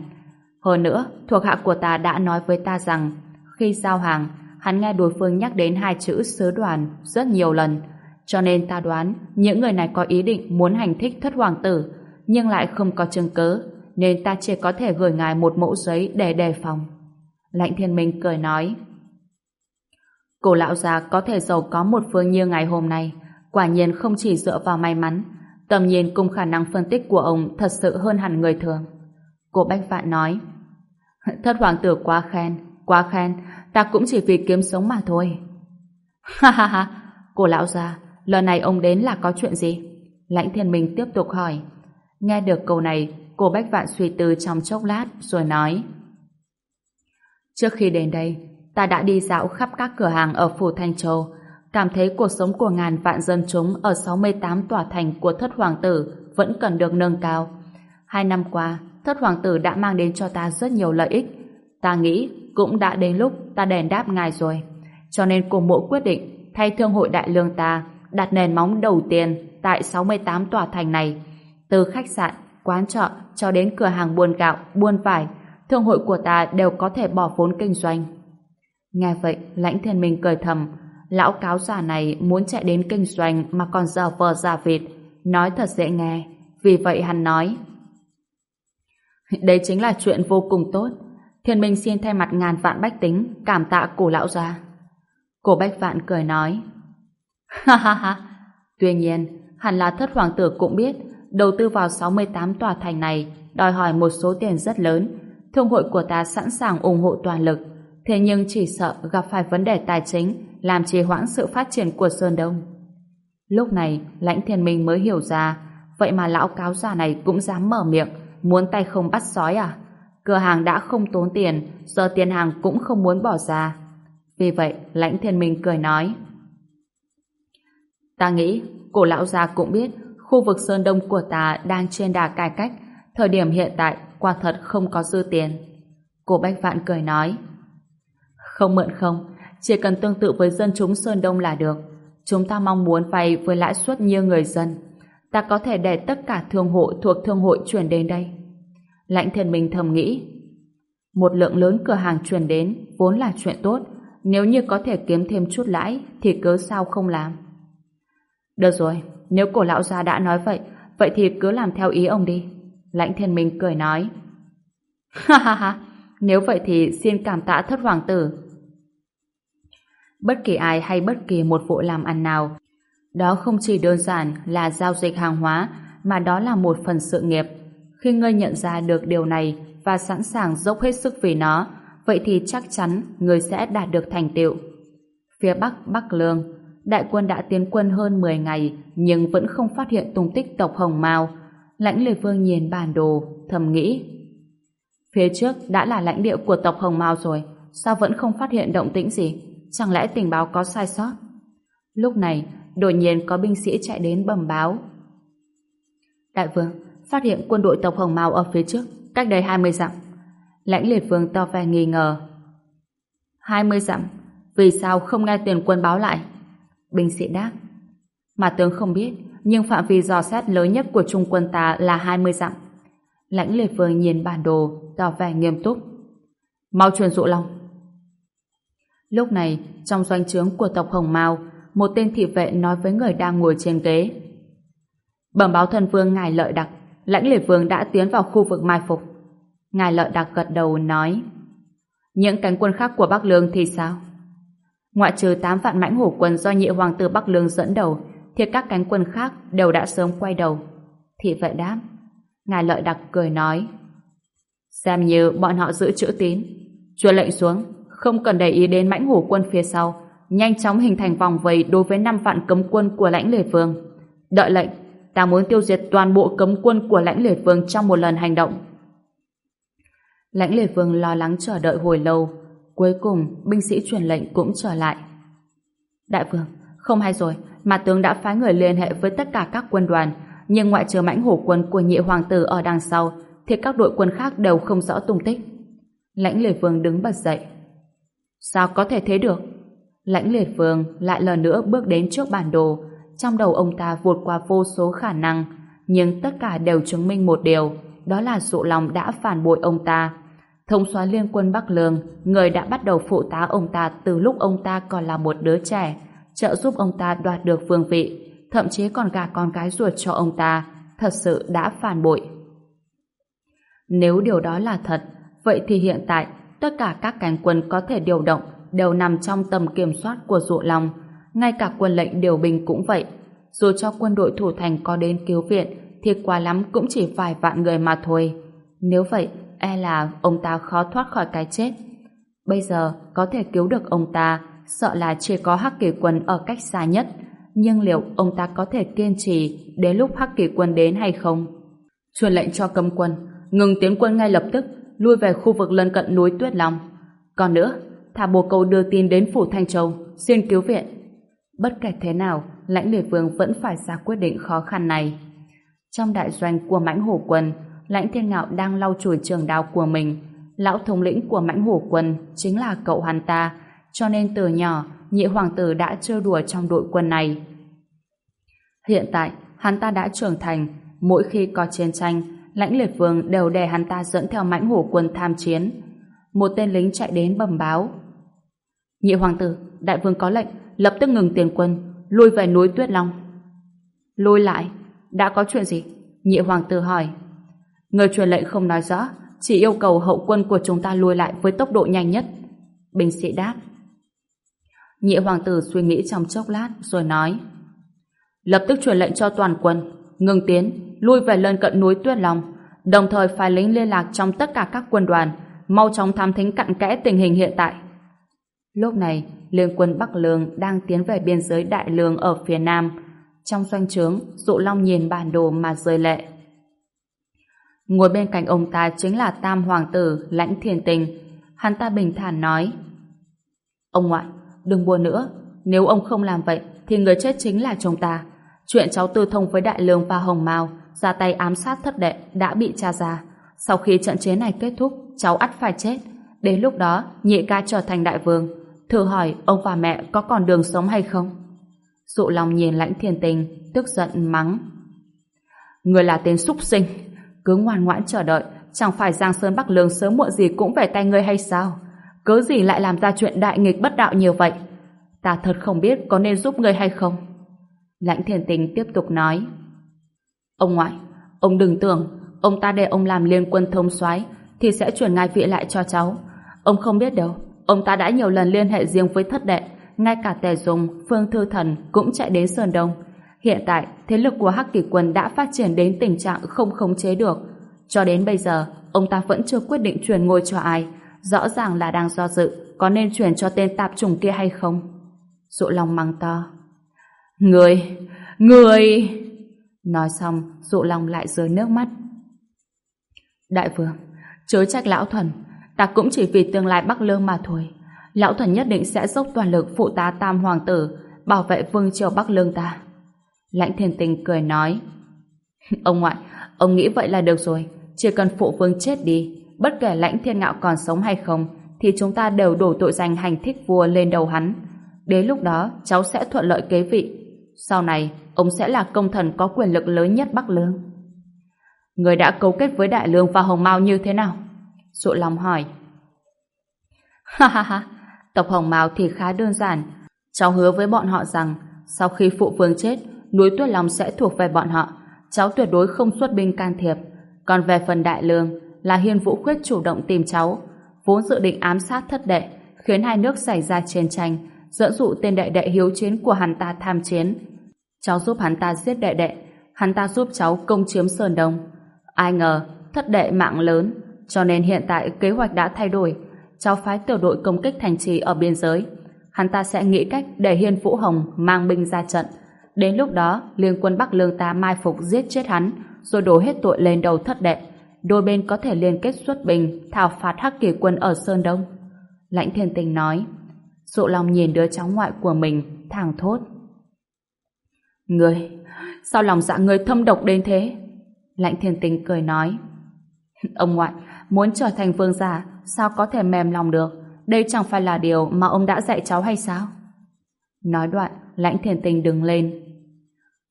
Hơn nữa, thuộc hạ của ta đã nói với ta rằng khi giao hàng, hắn nghe đối phương nhắc đến hai chữ sứ đoàn rất nhiều lần. Cho nên ta đoán những người này có ý định muốn hành thích thất hoàng tử nhưng lại không có chứng cứ, nên ta chỉ có thể gửi ngài một mẫu giấy để đề phòng. Lãnh thiên minh cười nói, Cổ lão già có thể giàu có một phương như ngày hôm nay, quả nhiên không chỉ dựa vào may mắn, tầm nhìn cùng khả năng phân tích của ông thật sự hơn hẳn người thường. Cô Bách Vạn nói, Thất hoàng tử quá khen quá khen, ta cũng chỉ vì kiếm sống mà thôi. Ha ha ha cô lão già, lần này ông đến là có chuyện gì? Lãnh thiên minh tiếp tục hỏi Nghe được câu này, cô Bách Vạn suy tư trong chốc lát rồi nói Trước khi đến đây, ta đã đi dạo khắp các cửa hàng ở Phủ Thanh Châu, cảm thấy cuộc sống của ngàn vạn dân chúng ở 68 tòa thành của thất hoàng tử vẫn cần được nâng cao. Hai năm qua, thất hoàng tử đã mang đến cho ta rất nhiều lợi ích. Ta nghĩ cũng đã đến lúc ta đền đáp ngài rồi. Cho nên cùng mộ quyết định thay thương hội đại lương ta đặt nền móng đầu tiên tại 68 tòa thành này từ khách sạn, quán trọ cho đến cửa hàng buôn gạo, buôn vải, thương hội của ta đều có thể bỏ vốn kinh doanh. Nghe vậy, lãnh thiên minh cười thầm, lão cáo già này muốn chạy đến kinh doanh mà còn giờ vờ giả vịt, nói thật dễ nghe. Vì vậy hắn nói, đây chính là chuyện vô cùng tốt. Thiên minh xin thay mặt ngàn vạn bách tính cảm tạ cổ lão gia. Cổ bách vạn cười nói, ha ha ha. Tuy nhiên, hẳn là thất hoàng tử cũng biết đầu tư vào 68 tòa thành này đòi hỏi một số tiền rất lớn. Thương hội của ta sẵn sàng ủng hộ toàn lực, thế nhưng chỉ sợ gặp phải vấn đề tài chính làm trì hoãn sự phát triển của Sơn Đông. Lúc này, Lãnh Thiên Minh mới hiểu ra, vậy mà lão cáo già này cũng dám mở miệng, muốn tay không bắt sói à? Cửa hàng đã không tốn tiền, giờ tiền hàng cũng không muốn bỏ ra. Vì vậy, Lãnh Thiên Minh cười nói, Ta nghĩ, cổ lão già cũng biết khu vực Sơn Đông của ta đang trên đà cải cách, thời điểm hiện tại quả thật không có dư tiền. Cô Bách Vạn cười nói, không mượn không, chỉ cần tương tự với dân chúng Sơn Đông là được. Chúng ta mong muốn vay với lãi suất như người dân. Ta có thể để tất cả thương hộ thuộc thương hội chuyển đến đây. Lãnh thiên minh thầm nghĩ, một lượng lớn cửa hàng chuyển đến vốn là chuyện tốt, nếu như có thể kiếm thêm chút lãi thì cớ sao không làm. Được rồi, nếu cổ lão gia đã nói vậy, vậy thì cứ làm theo ý ông đi. Lãnh thiên minh cười nói. Ha ha ha, nếu vậy thì xin cảm tạ thất hoàng tử. Bất kỳ ai hay bất kỳ một vụ làm ăn nào Đó không chỉ đơn giản là giao dịch hàng hóa, mà đó là một phần sự nghiệp. Khi ngươi nhận ra được điều này và sẵn sàng dốc hết sức vì nó, vậy thì chắc chắn ngươi sẽ đạt được thành tựu. Phía Bắc Bắc Lương, đại quân đã tiến quân hơn 10 ngày nhưng vẫn không phát hiện tung tích tộc Hồng Mao. Lãnh Lệ Vương nhìn bản đồ, thầm nghĩ. Phía trước đã là lãnh địa của tộc Hồng Mao rồi, sao vẫn không phát hiện động tĩnh gì? Chẳng lẽ tình báo có sai sót? Lúc này, đột nhiên có binh sĩ chạy đến bẩm báo. Đại vương, phát hiện quân đội tộc Hồng Mao ở phía trước, cách đây 20 dặm. Lãnh liệt vương to vẻ nghi ngờ. 20 dặm? Vì sao không nghe tiền quân báo lại? Binh sĩ đáp. Mà tướng không biết, nhưng phạm vi dò xét lớn nhất của trung quân ta là 20 dặm. Lãnh liệt vương nhìn bản đồ, tỏ vẻ nghiêm túc. Mau truyền dụ lòng. Lúc này, trong doanh trướng của tộc Hồng Mao, một tên thị vệ nói với người đang ngồi trên ghế. Bẩm báo thần vương ngài lợi đặc, lãnh liệt vương đã tiến vào khu vực mai phục. Ngài lợi đặc gật đầu nói Những cánh quân khác của Bắc Lương thì sao? Ngoại trừ 8 vạn mãnh hổ quân do nhị hoàng tử Bắc Lương dẫn đầu, thì các cánh quân khác đều đã sớm quay đầu. Thị vệ đáp, Ngài lợi đặc cười nói, Xem như bọn họ giữ chữ tín Truyền lệnh xuống, Không cần để ý đến mãnh hổ quân phía sau, Nhanh chóng hình thành vòng vây đối với năm vạn cấm quân của lãnh lệ vương Đợi lệnh, Ta muốn tiêu diệt toàn bộ cấm quân của lãnh lệ vương trong một lần hành động Lãnh lệ vương lo lắng chờ đợi hồi lâu Cuối cùng binh sĩ truyền lệnh cũng trở lại Đại vương Không hay rồi Mà tướng đã phái người liên hệ với tất cả các quân đoàn nhưng ngoại trừ mãnh hổ quân của nhị hoàng tử ở đằng sau thì các đội quân khác đều không rõ tung tích. Lãnh liệt vương đứng bật dậy. Sao có thể thế được? Lãnh liệt vương lại lần nữa bước đến trước bản đồ. Trong đầu ông ta vụt qua vô số khả năng, nhưng tất cả đều chứng minh một điều, đó là dụ lòng đã phản bội ông ta. Thống soái liên quân Bắc Lương, người đã bắt đầu phụ tá ông ta từ lúc ông ta còn là một đứa trẻ, trợ giúp ông ta đoạt được vương vị, thậm chí còn gả con gái ruột cho ông ta, thật sự đã phản bội. Nếu điều đó là thật, vậy thì hiện tại tất cả các cánh quân có thể điều động đều nằm trong tầm kiểm soát của dụ lòng, ngay cả quân lệnh điều binh cũng vậy. Dù cho quân đội thủ thành có đến cứu viện thì quá lắm cũng chỉ vài vạn người mà thôi. Nếu vậy, e là ông ta khó thoát khỏi cái chết. Bây giờ có thể cứu được ông ta, sợ là chỉ có Hắc Kỳ quân ở cách xa nhất, nhưng liệu ông ta có thể kiên trì đến lúc Hắc Kỳ quân đến hay không? Truyền lệnh cho cấm quân, ngừng tiến quân ngay lập tức, lui về khu vực lân cận núi Tuyết Long. Còn nữa, thả bồ câu đưa tin đến phủ Thanh Châu, xin cứu viện. Bất kể thế nào, lãnh liệt vương vẫn phải ra quyết định khó khăn này. Trong đại doanh của mãnh hổ quân, lãnh thiên ngạo đang lau chùi trường đao của mình. Lão thống lĩnh của mãnh hổ quân chính là cậu hắn ta, cho nên từ nhỏ nhị hoàng tử đã chơi đùa trong đội quân này. Hiện tại, hắn ta đã trưởng thành, mỗi khi có chiến tranh, lãnh liệt vương đều để hắn ta dẫn theo mãnh hổ quân tham chiến. Một tên lính chạy đến bẩm báo. Nhị hoàng tử, đại vương có lệnh, lập tức ngừng tiền quân, lui về núi Tuyết Long. Lui lại, đã có chuyện gì? Nhị hoàng tử hỏi. Người truyền lệnh không nói rõ, chỉ yêu cầu hậu quân của chúng ta lùi lại với tốc độ nhanh nhất. Binh sĩ đáp. Nhị hoàng tử suy nghĩ trong chốc lát rồi nói lập tức truyền lệnh cho toàn quân ngừng tiến, lui về lân cận núi Tuyết Long đồng thời phải lính liên lạc trong tất cả các quân đoàn mau chóng thám thính cặn kẽ tình hình hiện tại. Lúc này, liên quân Bắc Lương đang tiến về biên giới Đại Lương ở phía nam. Trong doanh trướng, Dụ Long nhìn bản đồ mà rơi lệ. Ngồi bên cạnh ông ta chính là Tam Hoàng tử Lãnh thiên Tình. Hắn ta bình thản nói Ông ngoại, đừng buồn nữa. Nếu ông không làm vậy, thì người chết chính là chúng ta. Chuyện cháu tư thông với Đại Lương và Hồng Mao ra tay ám sát thất đệ đã bị tra ra. Sau khi trận chiến này kết thúc, cháu ắt phải chết. Đến lúc đó, nhị ca trở thành đại vương. Thử hỏi ông và mẹ có còn đường sống hay không? Dụ lòng nhìn lãnh thiên tình, tức giận mắng. Người là tên súc sinh, cứ ngoan ngoãn chờ đợi, chẳng phải Giang Sơn Bắc Lương sớm muộn gì cũng về tay ngươi hay sao? Cớ gì lại làm ra chuyện đại nghịch bất đạo nhiều vậy? Ta thật không biết có nên giúp ngươi hay không? Lãnh thiền tình tiếp tục nói. Ông ngoại, ông đừng tưởng ông ta để ông làm liên quân thông soái thì sẽ chuyển ngài vị lại cho cháu. Ông không biết đâu, ông ta đã nhiều lần liên hệ riêng với thất đệ, ngay cả Tề dùng, Phương Thư Thần cũng chạy đến Sơn Đông. Hiện tại, thế lực của Hắc Kỳ Quân đã phát triển đến tình trạng không khống chế được. Cho đến bây giờ, ông ta vẫn chưa quyết định truyền ngôi cho ai. Rõ ràng là đang do dự, có nên truyền cho tên tạp trùng kia hay không? Dụ lòng mắng to. Người! Người! Nói xong, dụ lòng lại rơi nước mắt. Đại vương, chớ trách lão thần, ta cũng chỉ vì tương lai Bắc Lương mà thôi. Lão thần nhất định sẽ dốc toàn lực phụ tá tam hoàng tử, bảo vệ vương triều Bắc Lương ta. Lãnh thiên tình cười nói, Ông ngoại, ông nghĩ vậy là được rồi, chỉ cần phụ vương chết đi, bất kể lãnh thiên ngạo còn sống hay không, thì chúng ta đều đổ tội danh hành thích vua lên đầu hắn. Đến lúc đó, cháu sẽ thuận lợi kế vị. Sau này, ông sẽ là công thần có quyền lực lớn nhất Bắc Lương. Người đã cấu kết với Đại Lương và Hồng Mao như thế nào? Sụ lòng hỏi. Ha ha ha, tộc Hồng Mao thì khá đơn giản. Cháu hứa với bọn họ rằng, sau khi phụ vương chết, núi Tuyết Long sẽ thuộc về bọn họ. Cháu tuyệt đối không xuất binh can thiệp. Còn về phần Đại Lương, là Hiên Vũ Khuyết chủ động tìm cháu, vốn dự định ám sát thất đệ, khiến hai nước xảy ra chiến tranh, dẫn dụ tên đệ đệ hiếu chiến của hắn ta tham chiến. Cháu giúp hắn ta giết đệ đệ, hắn ta giúp cháu công chiếm Sơn Đông. Ai ngờ, thất đệ mạng lớn, cho nên hiện tại kế hoạch đã thay đổi. Cháu phái tiểu đội công kích thành trì ở biên giới. Hắn ta sẽ nghĩ cách để Hiên Vũ Hồng mang binh ra trận. Đến lúc đó, liên quân Bắc Lương ta mai phục giết chết hắn, rồi đổ hết tội lên đầu thất đệ. Đôi bên có thể liên kết xuất binh, thảo phạt hắc kỳ quân ở Sơn Đông. Lãnh thiên tình nói. Dụ lòng nhìn đứa cháu ngoại của mình, thẳng thốt. Ngươi, sao lòng dạ ngươi thâm độc đến thế? Lãnh thiên tình cười nói. Ông ngoại, muốn trở thành vương gia, sao có thể mềm lòng được? Đây chẳng phải là điều mà ông đã dạy cháu hay sao? Nói đoạn, lãnh thiên tình đứng lên.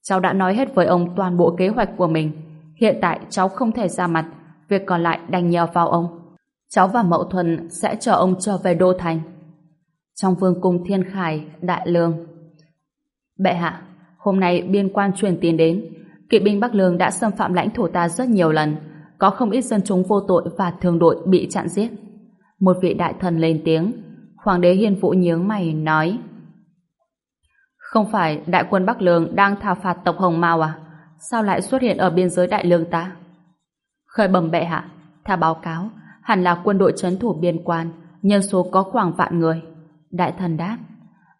Cháu đã nói hết với ông toàn bộ kế hoạch của mình. Hiện tại cháu không thể ra mặt, việc còn lại đành nhờ vào ông. Cháu và Mậu Thuần sẽ chờ ông trở về Đô Thành. Trong vương cung Thiên Khải, Đại Lương. Bệ hạ, hôm nay biên quan truyền tin đến, kỵ binh Bắc Lương đã xâm phạm lãnh thổ ta rất nhiều lần, có không ít dân chúng vô tội và thường đội bị chặn giết. Một vị đại thần lên tiếng, Hoàng đế Hiên Vũ nhướng mày nói không phải đại quân Bắc Lương đang thảo phạt tộc Hồng Mao à? Sao lại xuất hiện ở biên giới đại lương ta? Khởi bẩm bệ hạ, theo báo cáo, hẳn là quân đội trấn thủ biên quan, nhân số có khoảng vạn người. Đại thần đáp,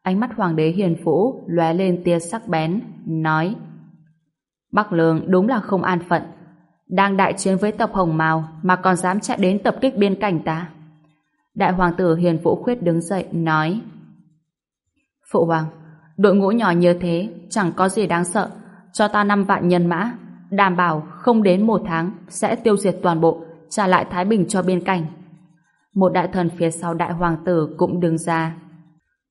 ánh mắt hoàng đế hiền phũ lóe lên tia sắc bén, nói Bắc Lương đúng là không an phận, đang đại chiến với tộc Hồng Mao mà còn dám chạy đến tập kích biên cảnh ta. Đại hoàng tử hiền phũ khuyết đứng dậy, nói Phụ hoàng, đội ngũ nhỏ như thế chẳng có gì đáng sợ, cho ta năm vạn nhân mã, đảm bảo không đến một tháng sẽ tiêu diệt toàn bộ, trả lại Thái Bình cho biên cảnh. Một đại thần phía sau đại hoàng tử cũng đứng ra.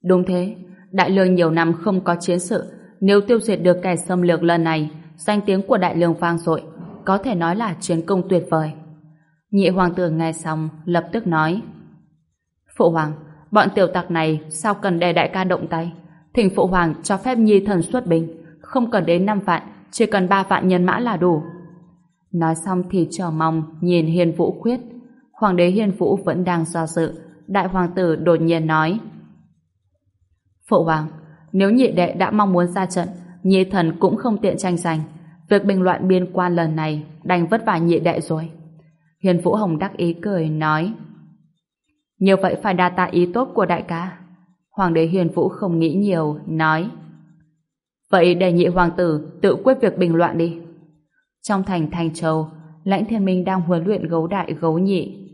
Đúng thế, đại lương nhiều năm không có chiến sự, nếu tiêu diệt được kẻ xâm lược lần này, danh tiếng của đại lương vang dội, có thể nói là chiến công tuyệt vời. Nhị hoàng tử nghe xong, lập tức nói Phụ hoàng, bọn tiểu tặc này sao cần để đại ca động tay? Thỉnh phụ hoàng cho phép nhi thần xuất binh, không cần đến 5 vạn, chỉ cần 3 vạn nhân mã là đủ. Nói xong thì chờ mong nhìn Hiên Vũ quyết Hoàng đế Hiên Vũ vẫn đang do dự. Đại hoàng tử đột nhiên nói Phụ hoàng, nếu nhị đệ đã mong muốn ra trận, nhị thần cũng không tiện tranh giành. Việc bình loạn biên quan lần này đành vất vả nhị đệ rồi. Hiền Vũ Hồng đắc ý cười nói Như vậy phải đa tạ ý tốt của đại ca. Hoàng đế Hiền Vũ không nghĩ nhiều, nói Vậy đề nhị hoàng tử tự quyết việc bình loạn đi. Trong thành thành Châu, lãnh thiên minh đang huấn luyện gấu đại gấu nhị.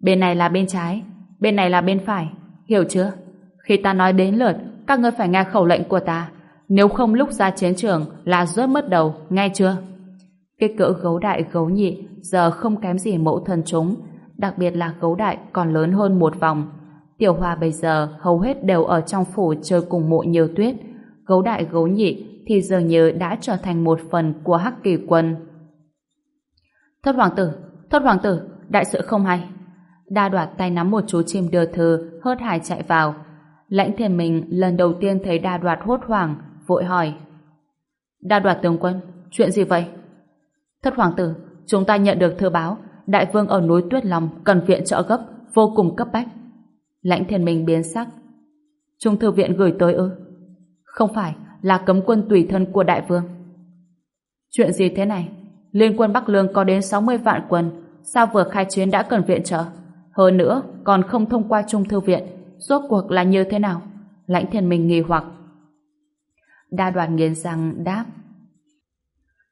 Bên này là bên trái, bên này là bên phải, hiểu chưa? Khi ta nói đến lượt, các ngươi phải nghe khẩu lệnh của ta. Nếu không lúc ra chiến trường là rớt mất đầu, nghe chưa? Kích cỡ gấu đại gấu nhị giờ không kém gì mẫu thân chúng, đặc biệt là gấu đại còn lớn hơn một vòng. Tiểu Hoa bây giờ hầu hết đều ở trong phủ chơi cùng mộ nhiều tuyết. Gấu đại gấu nhị thì dường như đã trở thành một phần của hắc kỳ quân. Thất hoàng tử, thất hoàng tử, đại sự không hay. Đa đoạt tay nắm một chú chim đưa thư, hớt hải chạy vào. Lãnh thiền mình lần đầu tiên thấy đa đoạt hốt hoảng, vội hỏi. Đa đoạt tướng quân, chuyện gì vậy? Thất hoàng tử, chúng ta nhận được thư báo, đại vương ở núi Tuyết Long cần viện trợ gấp, vô cùng cấp bách. Lãnh thiên minh biến sắc. Trung thư viện gửi tới ư? Không phải, là cấm quân tùy thân của đại vương. Chuyện gì thế này? Liên quân Bắc Lương có đến 60 vạn quân, sao vừa khai chiến đã cần viện trợ? Hơn nữa, còn không thông qua Trung thư viện, rốt cuộc là như thế nào? Lãnh thiên minh nghi hoặc. Đa đoàn nghiến răng đáp.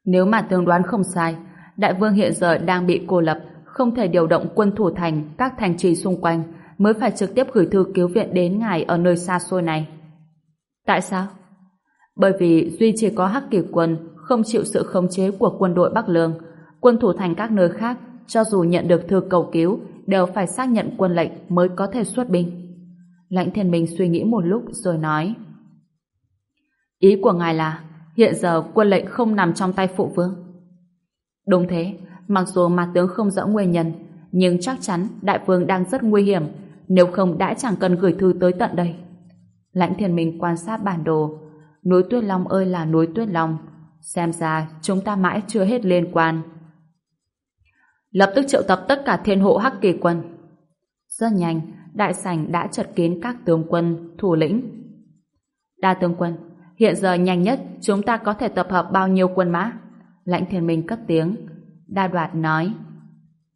Nếu mà tương đoán không sai, đại vương hiện giờ đang bị cô lập, không thể điều động quân thủ thành các thành trì xung quanh, mới phải trực tiếp gửi thư cứu viện đến ngài ở nơi xa xôi này. Tại sao? Bởi vì duy chỉ có Hắc Kỳ quân không chịu sự khống chế của quân đội Bắc Lương, quân thủ thành các nơi khác, cho dù nhận được thư cầu cứu, đều phải xác nhận quân lệnh mới có thể xuất binh. Lãnh Thiên Minh suy nghĩ một lúc rồi nói Ý của ngài là hiện giờ quân lệnh không nằm trong tay phụ vương. Đúng thế, mặc dù mặt tướng không rõ nguyên nhân, nhưng chắc chắn đại vương đang rất nguy hiểm, nếu không đã chẳng cần gửi thư tới tận đây. Lãnh Thiên Minh quan sát bản đồ, núi Tuyết Long ơi là núi Tuyết Long, xem ra chúng ta mãi chưa hết liên quan. Lập tức triệu tập tất cả thiên hộ hắc kỳ quân. Rất nhanh, đại sảnh đã chật kín các tướng quân, thủ lĩnh. Đa tướng quân, hiện giờ nhanh nhất chúng ta có thể tập hợp bao nhiêu quân mã? Lãnh thiên minh cất tiếng. Đa đoạt nói.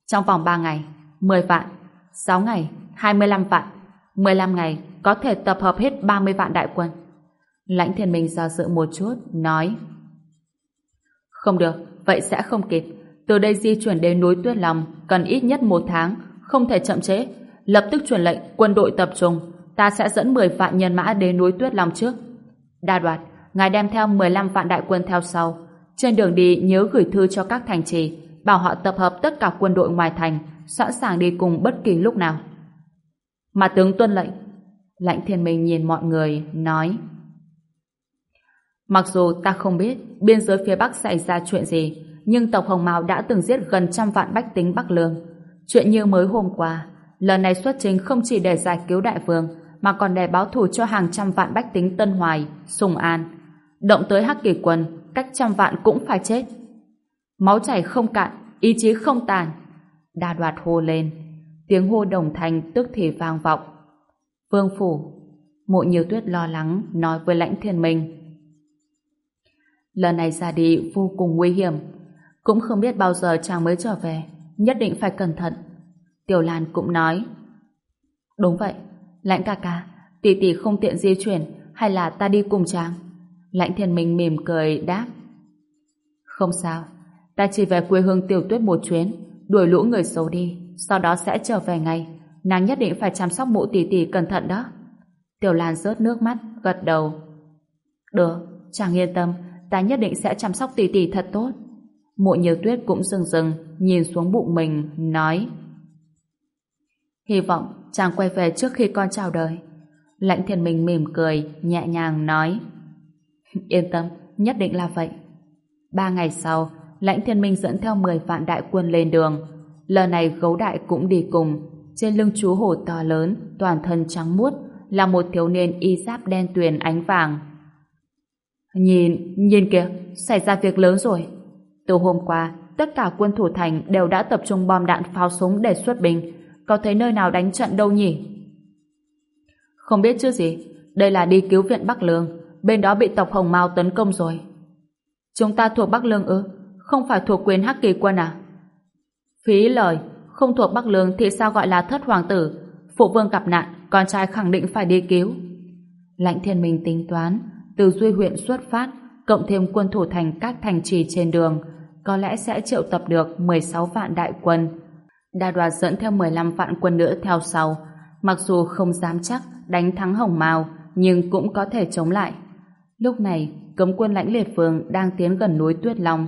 Trong vòng 3 ngày, 10 vạn, 6 ngày, 25 vạn, 15 ngày có thể tập hợp hết 30 vạn đại quân. Lãnh thiên minh do dự một chút, nói. Không được, vậy sẽ không kịp. Từ đây di chuyển đến núi Tuyết lòng cần ít nhất một tháng, không thể chậm trễ. Lập tức truyền lệnh quân đội tập trung, ta sẽ dẫn 10 vạn nhân mã đến núi Tuyết lòng trước. Đa đoạt, ngài đem theo 15 vạn đại quân theo sau. Trên đường đi nhớ gửi thư cho các thành trì, bảo họ tập hợp tất cả quân đội ngoài thành, sẵn sàng đi cùng bất kỳ lúc nào. Mà tướng tuân lệnh. Lãnh thiên minh nhìn mọi người, nói Mặc dù ta không biết biên giới phía Bắc xảy ra chuyện gì, nhưng tộc Hồng Mao đã từng giết gần trăm vạn bách tính Bắc Lương. Chuyện như mới hôm qua, lần này xuất chính không chỉ để giải cứu đại vương, mà còn để báo thù cho hàng trăm vạn bách tính Tân Hoài, Sùng An. Động tới Hắc Kỳ Quân, cách trăm vạn cũng phải chết. Máu chảy không cạn, ý chí không tàn. Đa đoạt hô lên, tiếng hô đồng thành tức thì vang vọng. Vương Phủ, mộ nhiều tuyết lo lắng nói với lãnh thiên minh. Lần này ra đi vô cùng nguy hiểm, cũng không biết bao giờ chàng mới trở về, nhất định phải cẩn thận. Tiểu Lan cũng nói. Đúng vậy, lãnh ca ca, tỷ tỷ không tiện di chuyển, hay là ta đi cùng chàng? Lãnh thiên minh mỉm cười đáp. Không sao, ta chỉ về quê hương tiểu tuyết một chuyến, đuổi lũ người xấu đi, sau đó sẽ trở về ngay. Nàng nhất định phải chăm sóc mụ tỷ tỷ cẩn thận đó. Tiểu Lan rớt nước mắt, gật đầu. Được, chàng yên tâm, ta nhất định sẽ chăm sóc tỷ tỷ thật tốt. mụ nhiều tuyết cũng dừng dừng, nhìn xuống bụng mình, nói Hy vọng chàng quay về trước khi con chào đời. Lãnh thiên minh mỉm cười, nhẹ nhàng nói Yên tâm, nhất định là vậy. Ba ngày sau, lãnh thiên minh dẫn theo 10 vạn đại quân lên đường. Lần này gấu đại cũng đi cùng. Trên lưng chú hổ to lớn, toàn thân trắng muốt, là một thiếu niên y giáp đen tuyền ánh vàng. Nhìn, nhìn kìa, xảy ra việc lớn rồi. Từ hôm qua, tất cả quân thủ thành đều đã tập trung bom đạn pháo súng để xuất binh. Có thấy nơi nào đánh trận đâu nhỉ? Không biết chứ gì, đây là đi cứu viện Bắc Lương, bên đó bị tộc Hồng Mao tấn công rồi. Chúng ta thuộc Bắc Lương ư? Không phải thuộc quyền Hắc Kỳ quân à? Phí lời, không thuộc Bắc Lương thì sao gọi là thất hoàng tử? Phụ vương gặp nạn, con trai khẳng định phải đi cứu. Lãnh thiên minh tính toán, từ Duy huyện xuất phát, cộng thêm quân thủ thành các thành trì trên đường, có lẽ sẽ triệu tập được 16 vạn đại quân. Đa đoạt dẫn theo 15 vạn quân nữa theo sau, mặc dù không dám chắc đánh thắng Hồng Mao, nhưng cũng có thể chống lại. Lúc này, cấm quân lãnh liệt vương đang tiến gần núi Tuyết Long.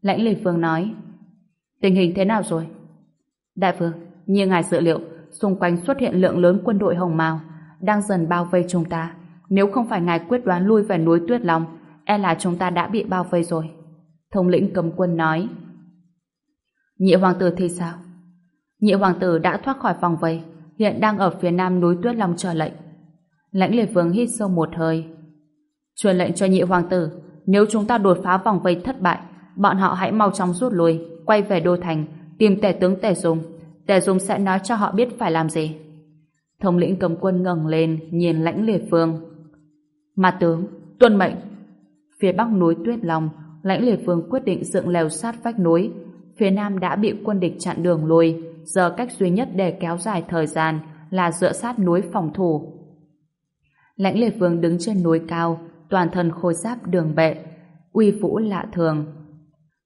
Lãnh liệt vương nói, tình hình thế nào rồi? Đại vương, như ngài dự liệu, xung quanh xuất hiện lượng lớn quân đội Hồng Mao, đang dần bao vây chúng ta. Nếu không phải ngài quyết đoán lui về núi Tuyết Long, e là chúng ta đã bị bao vây rồi. Thống lĩnh cầm quân nói. Nhị hoàng tử thì sao? Nhị hoàng tử đã thoát khỏi vòng vây, hiện đang ở phía nam núi Tuyết Long chờ lệnh. Lãnh liệt vương hít sâu một hơi. Truyền lệnh cho nhị hoàng tử, nếu chúng ta đột phá vòng vây thất bại, bọn họ hãy mau chóng rút lui, quay về đô thành, tìm tể tướng tể dung. Tể dung sẽ nói cho họ biết phải làm gì. Thống lĩnh cấm quân ngẩng lên nhìn lãnh liệt vương. Mà tướng, tuân mệnh. Phía bắc núi Tuyết Long, lãnh liệt vương quyết định dựng lều sát vách núi. Phía nam đã bị quân địch chặn đường lui, giờ cách duy nhất để kéo dài thời gian là dựa sát núi phòng thủ. Lãnh liệt vương đứng trên núi cao, toàn thân khôi giáp đường bệ, uy vũ lạ thường.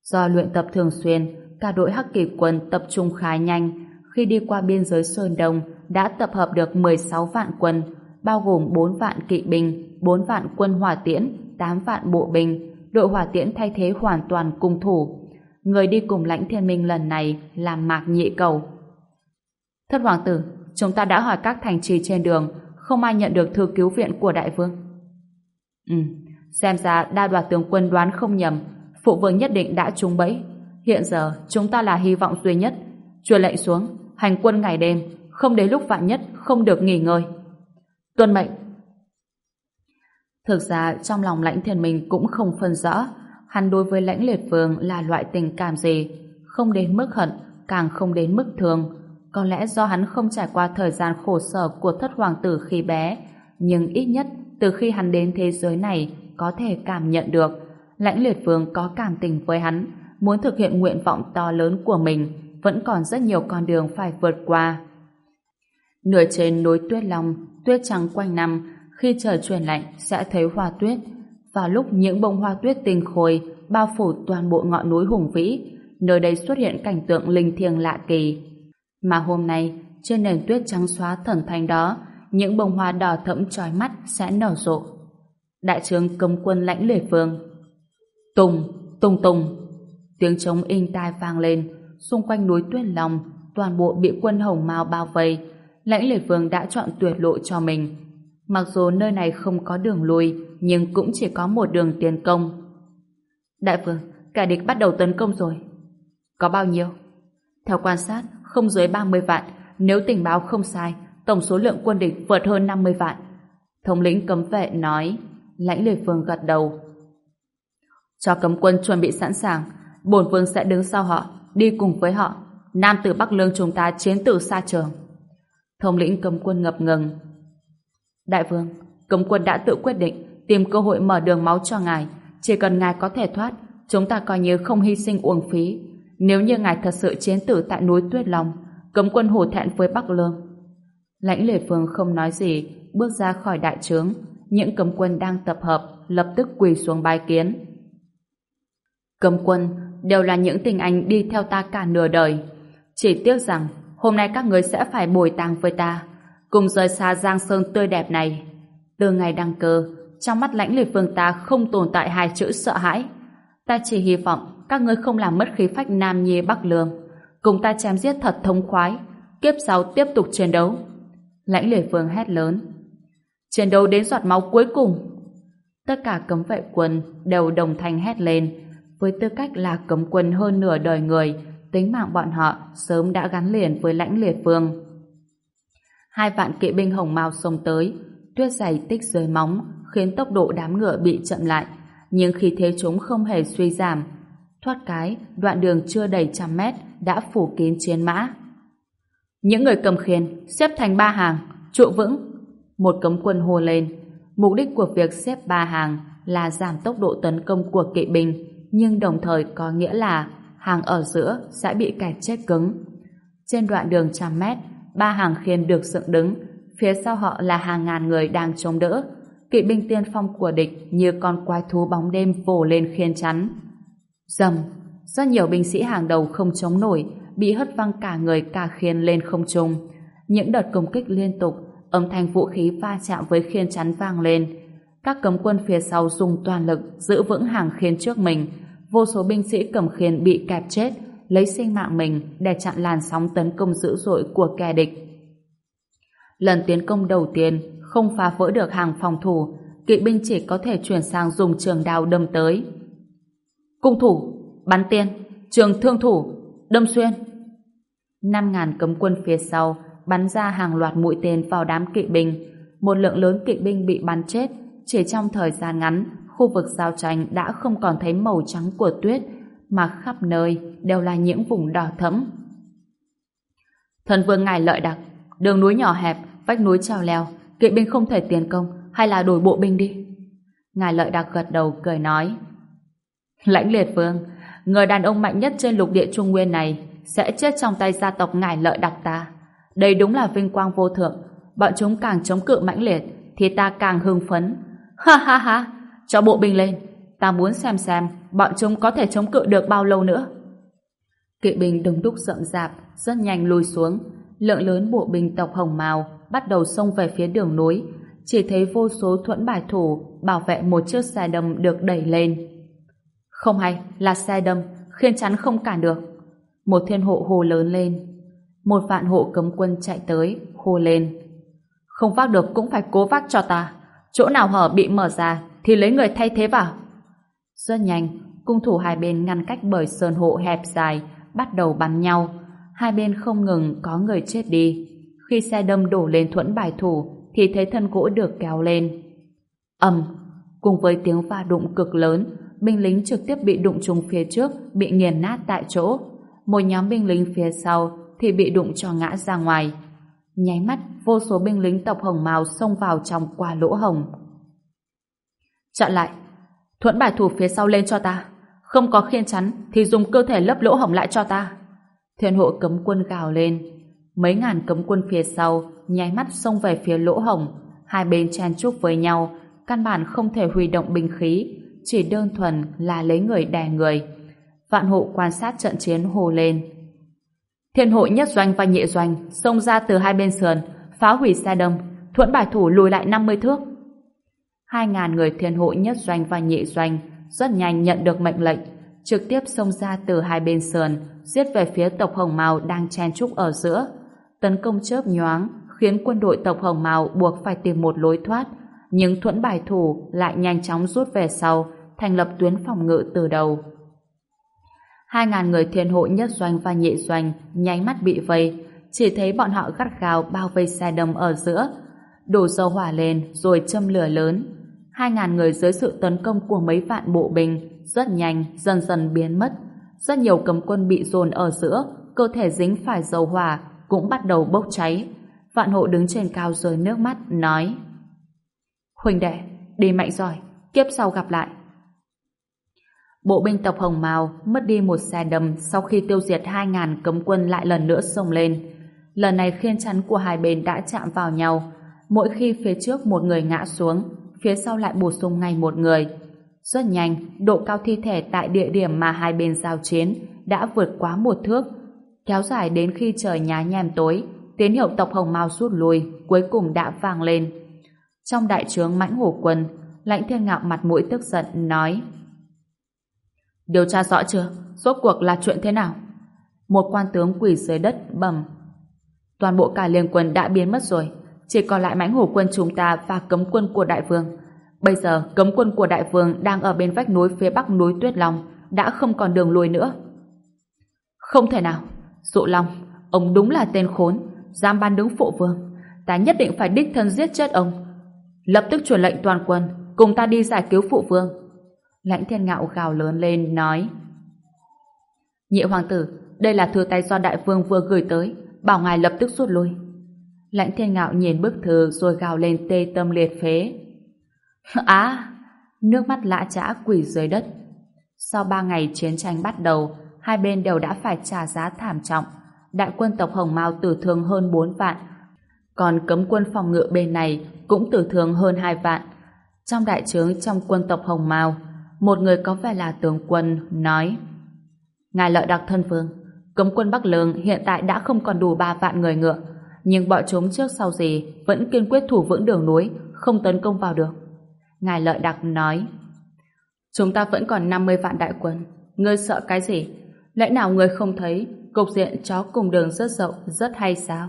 Do luyện tập thường xuyên, cả đội hắc kỳ quân tập trung khá nhanh. Khi đi qua biên giới Sơn Đông, đã tập hợp được 16 vạn quân, bao gồm 4 vạn kỵ binh, 4 vạn quân hỏa tiễn, 8 vạn bộ binh. Đội hỏa tiễn thay thế hoàn toàn cung thủ. Người đi cùng lãnh thiên minh lần này là Mạc Nhị Cầu. Thất hoàng tử, chúng ta đã hỏi các thành trì trên đường, không ai nhận được thư cứu viện của đại vương. Ừ, xem ra đa đoạt tướng quân đoán không nhầm, phụ vương nhất định đã trúng bẫy. Hiện giờ, chúng ta là hy vọng duy nhất. Truyền lệnh xuống, hành quân ngày đêm, không đến lúc vạn nhất, không được nghỉ ngơi. Tuân mệnh. Thực ra, trong lòng lãnh thiền mình cũng không phân rõ, hắn đối với lãnh liệt vương là loại tình cảm gì, không đến mức hận, càng không đến mức thương. Có lẽ do hắn không trải qua thời gian khổ sở của thất hoàng tử khi bé, nhưng ít nhất từ khi hắn đến thế giới này có thể cảm nhận được lãnh liệt vương có cảm tình với hắn, muốn thực hiện nguyện vọng to lớn của mình, vẫn còn rất nhiều con đường phải vượt qua. Nửa trên núi Tuyết Long, tuyết trắng quanh năm, khi trời chuyển lạnh sẽ thấy hoa tuyết. Vào lúc những bông hoa tuyết tinh khôi bao phủ toàn bộ ngọn núi hùng vĩ, nơi đây xuất hiện cảnh tượng linh thiêng lạ kỳ. Mà hôm nay, trên nền tuyết trắng xóa thần thanh đó, những bông hoa đỏ thẫm trói mắt sẽ nở rộ. Đại tướng cầm quân lãnh liệt vương. Tùng, tùng tùng. Tiếng trống inh tai vang lên, xung quanh núi tuyết lòng, toàn bộ bị quân hồng mao bao vây. Lãnh lệ vương đã chọn tuyệt lộ cho mình. Mặc dù nơi này không có đường lui, nhưng cũng chỉ có một đường tiến công. Đại vương, kẻ địch bắt đầu tấn công rồi. Có bao nhiêu? Theo quan sát, không dưới 30 vạn. Nếu tình báo không sai, tổng số lượng quân địch vượt hơn 50 vạn. Thống lĩnh cấm vệ nói, lãnh lệ vương gật đầu. Cho cấm quân chuẩn bị sẵn sàng, bổn vương sẽ đứng sau họ, đi cùng với họ. Nam tử Bắc Lương chúng ta chiến tử xa trường. Thống lĩnh cấm quân ngập ngừng. Đại vương, cấm quân đã tự quyết định tìm cơ hội mở đường máu cho ngài. Chỉ cần ngài có thể thoát, chúng ta coi như không hy sinh uổng phí. Nếu như ngài thật sự chiến tử tại núi Tuyết Long, cấm quân hổ thẹn với Bắc Lương. Lãnh lệ vương không nói gì, bước ra khỏi đại trướng. Những cấm quân đang tập hợp, lập tức quỳ xuống bài kiến. Cấm quân đều là những tình anh đi theo ta cả nửa đời. Chỉ tiếc rằng hôm nay các người sẽ phải bồi tàng với ta, cùng rời xa Giang Sơn tươi đẹp này. Từ ngày đăng cơ, trong mắt lãnh liệt vương ta không tồn tại hai chữ sợ hãi. Ta chỉ hy vọng các ngươi không làm mất khí phách Nam Nhi Bắc Lương, cùng ta chém giết thật thông khoái, kiếp sau tiếp tục chiến đấu. Lãnh liệt vương hét lớn. Chiến đấu đến giọt máu cuối cùng. Tất cả cấm vệ quân đều đồng thanh hét lên, với tư cách là cấm quân hơn nửa đời người, tính mạng bọn họ sớm đã gắn liền với lãnh liệt vương. Hai vạn kỵ binh hồng mao xông tới, tuyết dày tích dưới móng, khiến tốc độ đám ngựa bị chậm lại, nhưng khi thế chúng không hề suy giảm. Thoát cái, đoạn đường chưa đầy trăm mét đã phủ kín chiến mã. Những người cầm khiên xếp thành ba hàng, trụ vững. Một cấm quân hô lên. Mục đích của việc xếp ba hàng là giảm tốc độ tấn công của kỵ binh, nhưng đồng thời có nghĩa là hàng ở giữa sẽ bị kẹt chết cứng. Trên đoạn đường trăm mét, ba hàng khiên được dựng đứng, phía sau họ là hàng ngàn người đang chống đỡ. Kỵ binh tiên phong của địch như con quái thú bóng đêm vồ lên khiên chắn. Dầm, rất nhiều binh sĩ hàng đầu không chống nổi, bị hất văng cả người cả khiên lên không trung. Những đợt công kích liên tục, âm thanh vũ khí va chạm với khiên chắn vang lên. Các cấm quân phía sau dùng toàn lực giữ vững hàng khiên trước mình, vô số binh sĩ cầm khiên bị kẹp chết, lấy sinh mạng mình để chặn làn sóng tấn công dữ dội của kẻ địch. Lần tiến công đầu tiên không phá vỡ được hàng phòng thủ, kỵ binh chỉ có thể chuyển sang dùng trường đao đâm tới. Cung thủ, bắn tiên, trường thương thủ, đâm xuyên. Năm ngàn cấm quân phía sau bắn ra hàng loạt mũi tên vào đám kỵ binh. Một lượng lớn kỵ binh bị bắn chết. Chỉ trong thời gian ngắn, khu vực giao tranh đã không còn thấy màu trắng của tuyết, mà khắp nơi đều là những vùng đỏ thẫm. Thần vương ngài lợi đặc, đường núi nhỏ hẹp, vách núi trèo leo, kỵ binh không thể tiến công, hay là đổi bộ binh đi. Ngài lợi đặc gật đầu cười nói. Lãnh liệt vương, người đàn ông mạnh nhất trên lục địa Trung Nguyên này sẽ chết trong tay gia tộc ngài lợi đặc ta. Đây đúng là vinh quang vô thượng. Bọn chúng càng chống cự mãnh liệt thì ta càng hưng phấn. Ha ha ha, cho bộ binh lên. Ta muốn xem xem bọn chúng có thể chống cự được bao lâu nữa. Kỵ binh đông đúc rậm rạp, rất nhanh lùi xuống. Lượng lớn bộ binh tộc Hồng màu bắt đầu xông về phía đường núi. Chỉ thấy vô số thuẫn bài thủ bảo vệ một chiếc xe đâm được đẩy lên. Không hay, là xe đâm, khiên chắn không cản được. Một thiên hộ hồ lớn lên. Một vạn hộ cấm quân chạy tới, hô lên. Không vác được cũng phải cố vác cho ta. Chỗ nào hở bị mở ra thì lấy người thay thế vào. Rất nhanh, cung thủ hai bên ngăn cách bởi sơn hộ hẹp dài, bắt đầu bắn nhau. Hai bên không ngừng có người chết đi. Khi xe đâm đổ lên thuẫn bài thủ, thì thấy thân gỗ được kéo lên. ầm, cùng với tiếng va đụng cực lớn, binh lính trực tiếp bị đụng trúng phía trước, bị nghiền nát tại chỗ. Một nhóm binh lính phía sau thì bị đụng cho ngã ra ngoài. Nháy mắt, vô số binh lính tộc hồng màu xông vào trong qua lỗ hồng. Chặn lại, thuẫn bài thủ phía sau lên cho ta. Không có khiên chắn thì dùng cơ thể lấp lỗ hổng lại cho ta. Thiên hộ cấm quân gào lên. Mấy ngàn cấm quân phía sau nháy mắt xông về phía lỗ hổng Hai bên chen chúc với nhau, căn bản không thể huy động binh khí, chỉ đơn thuần là lấy người đè người. Vạn hộ quan sát trận chiến hồ lên. Thiên hộ nhất doanh và nhị doanh xông ra từ hai bên sườn, phá hủy xe đâm, thuẫn bài thủ lùi lại 50 thước. Hai ngàn người thiên hộ nhất doanh và nhị doanh rất nhanh nhận được mệnh lệnh, trực tiếp xông ra từ hai bên sườn, giết về phía tộc Hồng Mao đang chen trúc ở giữa. Tấn công chớp nhoáng, khiến quân đội tộc Hồng Mao buộc phải tìm một lối thoát, nhưng thuẫn bài thủ lại nhanh chóng rút về sau, thành lập tuyến phòng ngự từ đầu. Hai ngàn người thiên hộ nhất doanh và nhị doanh nháy mắt bị vây, chỉ thấy bọn họ gắt gao bao vây xe đâm ở giữa, đổ dầu hỏa lên rồi châm lửa lớn. Hai ngàn người dưới sự tấn công của mấy vạn bộ binh rất nhanh, dần dần biến mất. Rất nhiều cấm quân bị dồn ở giữa, cơ thể dính phải dầu hỏa cũng bắt đầu bốc cháy. Vạn hộ đứng trên cao rơi nước mắt, nói Huỳnh đệ, đi mạnh giỏi, kiếp sau gặp lại. Bộ binh tộc Hồng mào mất đi một xe đầm sau khi tiêu diệt 2.000 cấm quân lại lần nữa xông lên. Lần này khiên chắn của hai bên đã chạm vào nhau. Mỗi khi phía trước một người ngã xuống, phía sau lại bổ sung ngay một người. Rất nhanh, độ cao thi thể tại địa điểm mà hai bên giao chiến đã vượt quá một thước. Kéo dài đến khi trời nhá nhem tối, tín hiệu tộc Hồng Mao rút lui, cuối cùng đã vang lên. Trong đại trướng mãnh hổ quân, lãnh thiên ngạo mặt mũi tức giận nói Điều tra rõ chưa? Rốt cuộc là chuyện thế nào? Một quan tướng quỷ dưới đất bầm. Toàn bộ cả liên quân đã biến mất rồi. Chỉ còn lại mãnh hổ quân chúng ta và cấm quân của đại vương. Bây giờ cấm quân của đại vương đang ở bên vách núi phía bắc núi Tuyết Long đã không còn đường lùi nữa. Không thể nào. Dụ Long, ông đúng là tên khốn, dám ban đứng phụ vương. Ta nhất định phải đích thân giết chết ông. Lập tức truyền lệnh toàn quân, cùng ta đi giải cứu phụ vương. Lãnh thiên ngạo gào lớn lên, nói Nhị hoàng tử, đây là thư tay do đại vương vừa gửi tới, bảo ngài lập tức rút lui. Lãnh thiên ngạo nhìn bức thư rồi gào lên tê tâm liệt phế. Á! nước mắt lã chã quỷ dưới đất. Sau ba ngày chiến tranh bắt đầu, hai bên đều đã phải trả giá thảm trọng. Đại quân tộc Hồng Mao tử thương hơn 4 vạn, còn cấm quân phòng ngự bên này cũng tử thương hơn 2 vạn. Trong đại trướng trong quân tộc Hồng Mao, một người có vẻ là tướng quân nói Ngài lợi đặc thân vương cấm quân Bắc Lương hiện tại đã không còn đủ ba vạn người ngựa nhưng bọn chúng trước sau gì vẫn kiên quyết thủ vững đường núi không tấn công vào được Ngài lợi đặc nói chúng ta vẫn còn 50 vạn đại quân ngươi sợ cái gì lẽ nào ngươi không thấy cục diện chó cùng đường rất rộng rất hay sao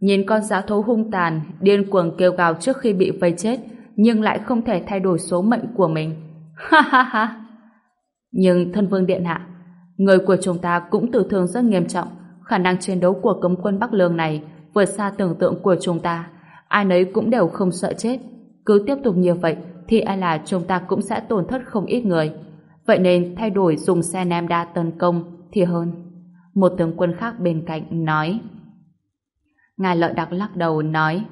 nhìn con giá thú hung tàn điên cuồng kêu gào trước khi bị vây chết nhưng lại không thể thay đổi số mệnh của mình Ha ha ha! Nhưng thân vương điện hạ, người của chúng ta cũng tử thương rất nghiêm trọng. Khả năng chiến đấu của cấm quân Bắc Lương này vượt xa tưởng tượng của chúng ta. Ai nấy cũng đều không sợ chết. Cứ tiếp tục như vậy thì ai là chúng ta cũng sẽ tổn thất không ít người. Vậy nên thay đổi dùng xe nem đa tấn công thì hơn. Một tướng quân khác bên cạnh nói Ngài lợi đặc lắc đầu nói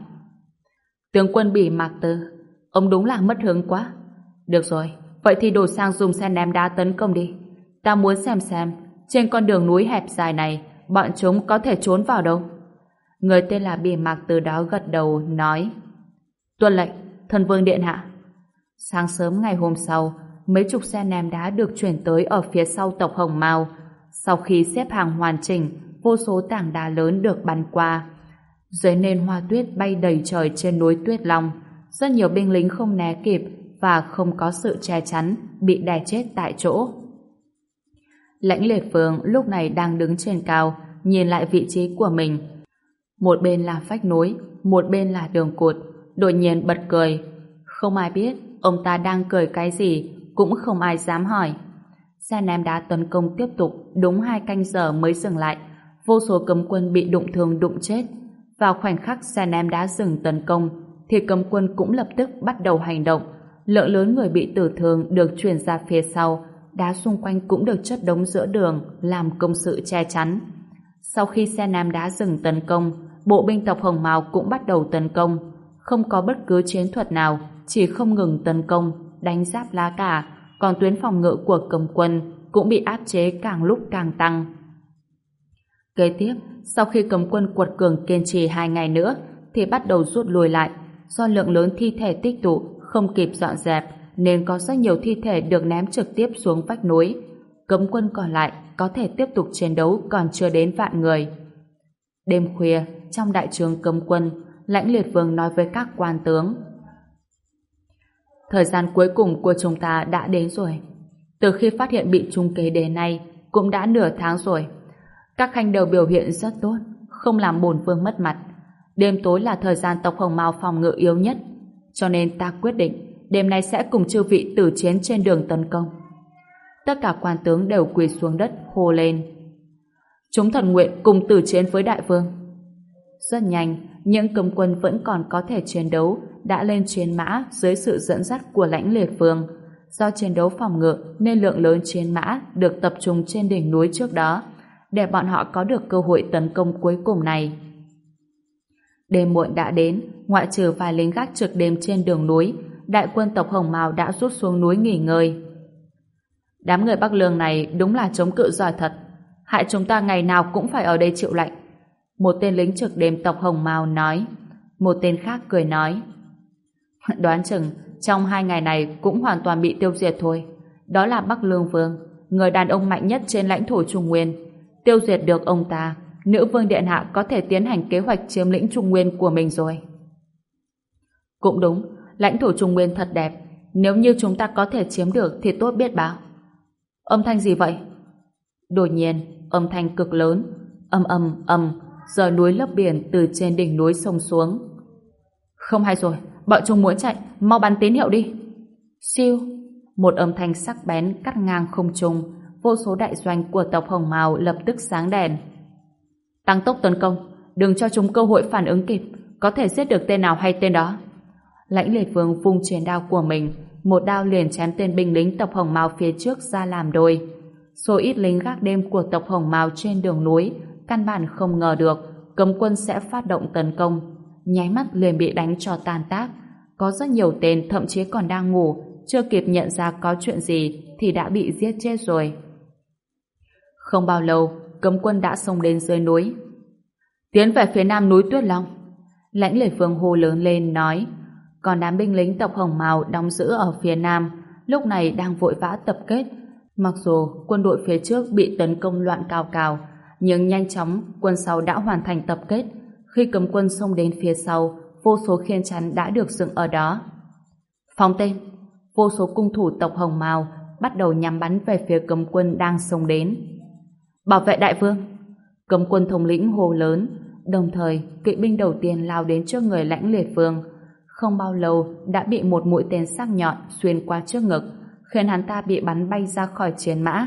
Tướng quân bị mạc tư Ông đúng là mất hứng quá Được rồi, vậy thì đổi sang dùng xe ném đá tấn công đi Ta muốn xem xem Trên con đường núi hẹp dài này Bọn chúng có thể trốn vào đâu Người tên là Bỉ Mạc từ đó gật đầu nói Tuân lệnh, thần vương điện hạ Sáng sớm ngày hôm sau mấy chục xe ném đá được chuyển tới ở phía sau tộc Hồng Mao sau khi xếp hàng hoàn chỉnh vô số tảng đá lớn được bắn qua dưới nền hoa tuyết bay đầy trời trên núi Tuyết Long. Rất nhiều binh lính không né kịp và không có sự che chắn, bị đè chết tại chỗ. Lãnh liệt phương lúc này đang đứng trên cao, nhìn lại vị trí của mình. Một bên là phách núi, một bên là đường cột, đột nhiên bật cười. Không ai biết ông ta đang cười cái gì, cũng không ai dám hỏi. Xe ném đá tấn công tiếp tục, đúng hai canh giờ mới dừng lại. Vô số cấm quân bị đụng thương đụng chết, vào khoảnh khắc xe ném đá dừng tấn công, thì cấm quân cũng lập tức bắt đầu hành động. Lượng lớn người bị tử thương được chuyển ra phía sau, đá xung quanh cũng được chất đống giữa đường, làm công sự che chắn. Sau khi xe ném đá dừng tấn công, bộ binh tộc Hồng Mao cũng bắt đầu tấn công. Không có bất cứ chiến thuật nào, chỉ không ngừng tấn công, đánh giáp lá cả, còn tuyến phòng ngự của cấm quân cũng bị áp chế càng lúc càng tăng. Kế tiếp, sau khi cấm quân quật cường kiên trì hai ngày nữa, thì bắt đầu rút lui lại. Do lượng lớn thi thể tích tụ, không kịp dọn dẹp, nên có rất nhiều thi thể được ném trực tiếp xuống vách núi. Cấm quân còn lại có thể tiếp tục chiến đấu còn chưa đến vạn người. Đêm khuya, trong đại trường cấm quân, lãnh liệt vương nói với các quan tướng. Thời gian cuối cùng của chúng ta đã đến rồi. Từ khi phát hiện bị trung kế đề này cũng đã nửa tháng rồi. Các khanh đều biểu hiện rất tốt, không làm bổn vương mất mặt. Đêm tối là thời gian tộc Hồng Mao phòng ngự yếu nhất, cho nên ta quyết định đêm nay sẽ cùng chư vị tử chiến trên đường tấn công. Tất cả quan tướng đều quỳ xuống đất hô lên. Chúng thần nguyện cùng tử chiến với đại vương. Rất nhanh, những cấm quân vẫn còn có thể chiến đấu đã lên chiến mã dưới sự dẫn dắt của lãnh liệt vương. Do chiến đấu phòng ngự nên lượng lớn chiến mã được tập trung trên đỉnh núi trước đó để bọn họ có được cơ hội tấn công cuối cùng này. Đêm muộn đã đến, ngoại trừ vài lính gác trực đêm trên đường núi, đại quân tộc Hồng mào đã rút xuống núi nghỉ ngơi. Đám người Bắc Lương này đúng là chống cự giỏi thật, hại chúng ta ngày nào cũng phải ở đây chịu lạnh. Một tên lính trực đêm tộc Hồng Mao nói, một tên khác cười nói. Đoán chừng, trong hai ngày này cũng hoàn toàn bị tiêu diệt thôi. Đó là Bắc Lương Vương, người đàn ông mạnh nhất trên lãnh thổ Trung Nguyên, tiêu diệt được ông ta, nữ vương điện hạ có thể tiến hành kế hoạch chiếm lĩnh Trung Nguyên của mình rồi. Cũng đúng, lãnh thổ Trung Nguyên thật đẹp, nếu như chúng ta có thể chiếm được thì tốt biết bao. Âm thanh gì vậy? Đột nhiên, âm thanh cực lớn, âm âm âm, giờ núi lấp biển từ trên đỉnh núi sông xuống. Không hay rồi, bọn chúng muốn chạy, mau bắn tín hiệu đi. Siêu, một âm thanh sắc bén cắt ngang không trung, vô số đại doanh của tộc Hồng mào lập tức sáng đèn. Tăng tốc tấn công, đừng cho chúng cơ hội phản ứng kịp, có thể giết được tên nào hay tên đó. Lãnh liệt vương vung truyền đao của mình, một đao liền chém tên binh lính tộc Hồng Mao phía trước ra làm đôi. Số ít lính gác đêm của tộc Hồng mào trên đường núi, căn bản không ngờ được cấm quân sẽ phát động tấn công. Nháy mắt liền bị đánh cho tàn tác. Có rất nhiều tên thậm chí còn đang ngủ, chưa kịp nhận ra có chuyện gì thì đã bị giết chết rồi. Không bao lâu, cấm quân đã xông đến dưới núi. Tiến về phía nam núi Tuyết Long. Lãnh lệ phương hô lớn lên nói, còn đám binh lính tộc Hồng Mào đóng giữ ở phía nam, lúc này đang vội vã tập kết. Mặc dù quân đội phía trước bị tấn công loạn cao cào, nhưng nhanh chóng quân sau đã hoàn thành tập kết. Khi cấm quân xông đến phía sau, vô số khiên chắn đã được dựng ở đó. Phóng tên, vô số cung thủ tộc Hồng Mào bắt đầu nhắm bắn về phía cấm quân đang xông đến bảo vệ đại vương cấm quân thống lĩnh hồ lớn đồng thời kỵ binh đầu tiên lao đến trước người lãnh liệt vương không bao lâu đã bị một mũi tên sắc nhọn xuyên qua trước ngực khiến hắn ta bị bắn bay ra khỏi chiến mã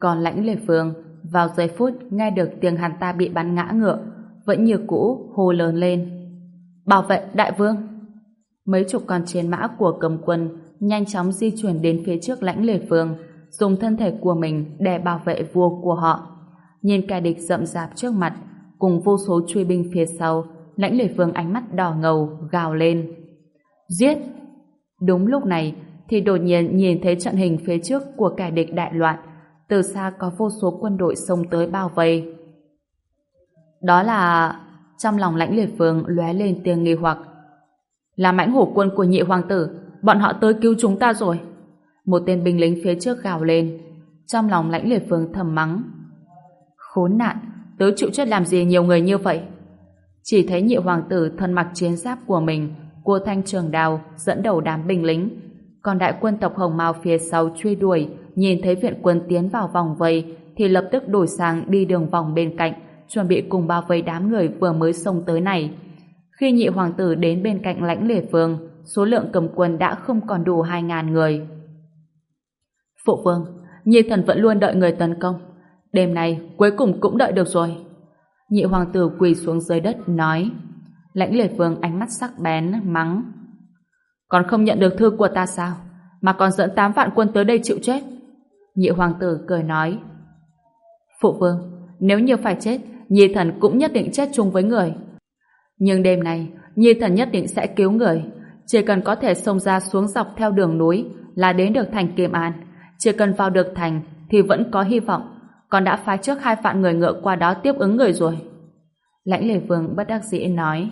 còn lãnh lệ phương, vào giây phút nghe được tiếng hắn ta bị bắn ngã ngựa vẫn như cũ hồ lớn lên bảo vệ đại vương mấy chục con chiến mã của cầm quân nhanh chóng di chuyển đến phía trước lãnh lệ phương, dùng thân thể của mình để bảo vệ vua của họ. Nhìn kẻ địch rậm rạp trước mặt, cùng vô số truy binh phía sau, lãnh lệ phương ánh mắt đỏ ngầu, gào lên. Giết! Đúng lúc này, thì đột nhiên nhìn thấy trận hình phía trước của kẻ địch đại loạn, từ xa có vô số quân đội xông tới bao vây. Đó là... Trong lòng lãnh liệt vương lóe lên tiếng nghi hoặc. Là mãnh hổ quân của nhị hoàng tử, bọn họ tới cứu chúng ta rồi. Một tên binh lính phía trước gào lên. Trong lòng lãnh liệt vương thầm mắng. Khốn nạn, tớ chịu chết làm gì nhiều người như vậy? Chỉ thấy nhị hoàng tử thân mặc chiến giáp của mình, cua thanh trường đào dẫn đầu đám binh lính. Còn đại quân tộc Hồng Mao phía sau truy đuổi, nhìn thấy viện quân tiến vào vòng vây, thì lập tức đổi sang đi đường vòng bên cạnh, chuẩn bị cùng bao vây đám người vừa mới xông tới này. Khi nhị hoàng tử đến bên cạnh lãnh liệt vương, số lượng cầm quân đã không còn đủ 2.000 người. Phụ vương, Nhi thần vẫn luôn đợi người tấn công. Đêm nay cuối cùng cũng đợi được rồi. Nhị hoàng tử quỳ xuống dưới đất nói. Lãnh liệt vương ánh mắt sắc bén, mắng. Còn không nhận được thư của ta sao? Mà còn dẫn 8 vạn quân tới đây chịu chết. Nhị hoàng tử cười nói. Phụ vương, nếu như phải chết, Nhi thần cũng nhất định chết chung với người. Nhưng đêm nay, Nhi thần nhất định sẽ cứu người. Chỉ cần có thể xông ra xuống dọc theo đường núi là đến được thành Kiềm An. Chỉ cần vào được thành thì vẫn có hy vọng. Còn đã phái trước hai vạn người ngựa qua đó tiếp ứng người rồi. Lãnh lề vương bất đắc dĩ nói.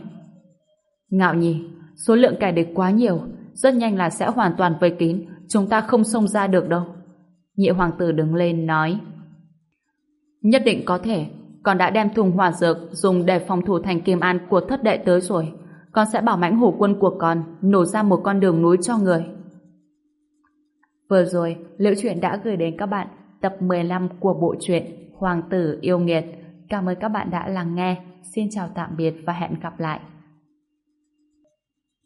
Ngạo nhi, số lượng kẻ địch quá nhiều, rất nhanh là sẽ hoàn toàn vây kín, chúng ta không xông ra được đâu. Nhị hoàng tử đứng lên nói. Nhất định có thể, con đã đem thùng hỏa dược dùng để phòng thủ thành Kim An của thất đệ tới rồi. Con sẽ bảo mãnh hổ quân của con nổ ra một con đường núi cho người. Vừa rồi, Liễu Chuyện đã gửi đến các bạn tập 15 của bộ truyện Hoàng tử yêu nghiệt. Cảm ơn các bạn đã lắng nghe. Xin chào tạm biệt và hẹn gặp lại.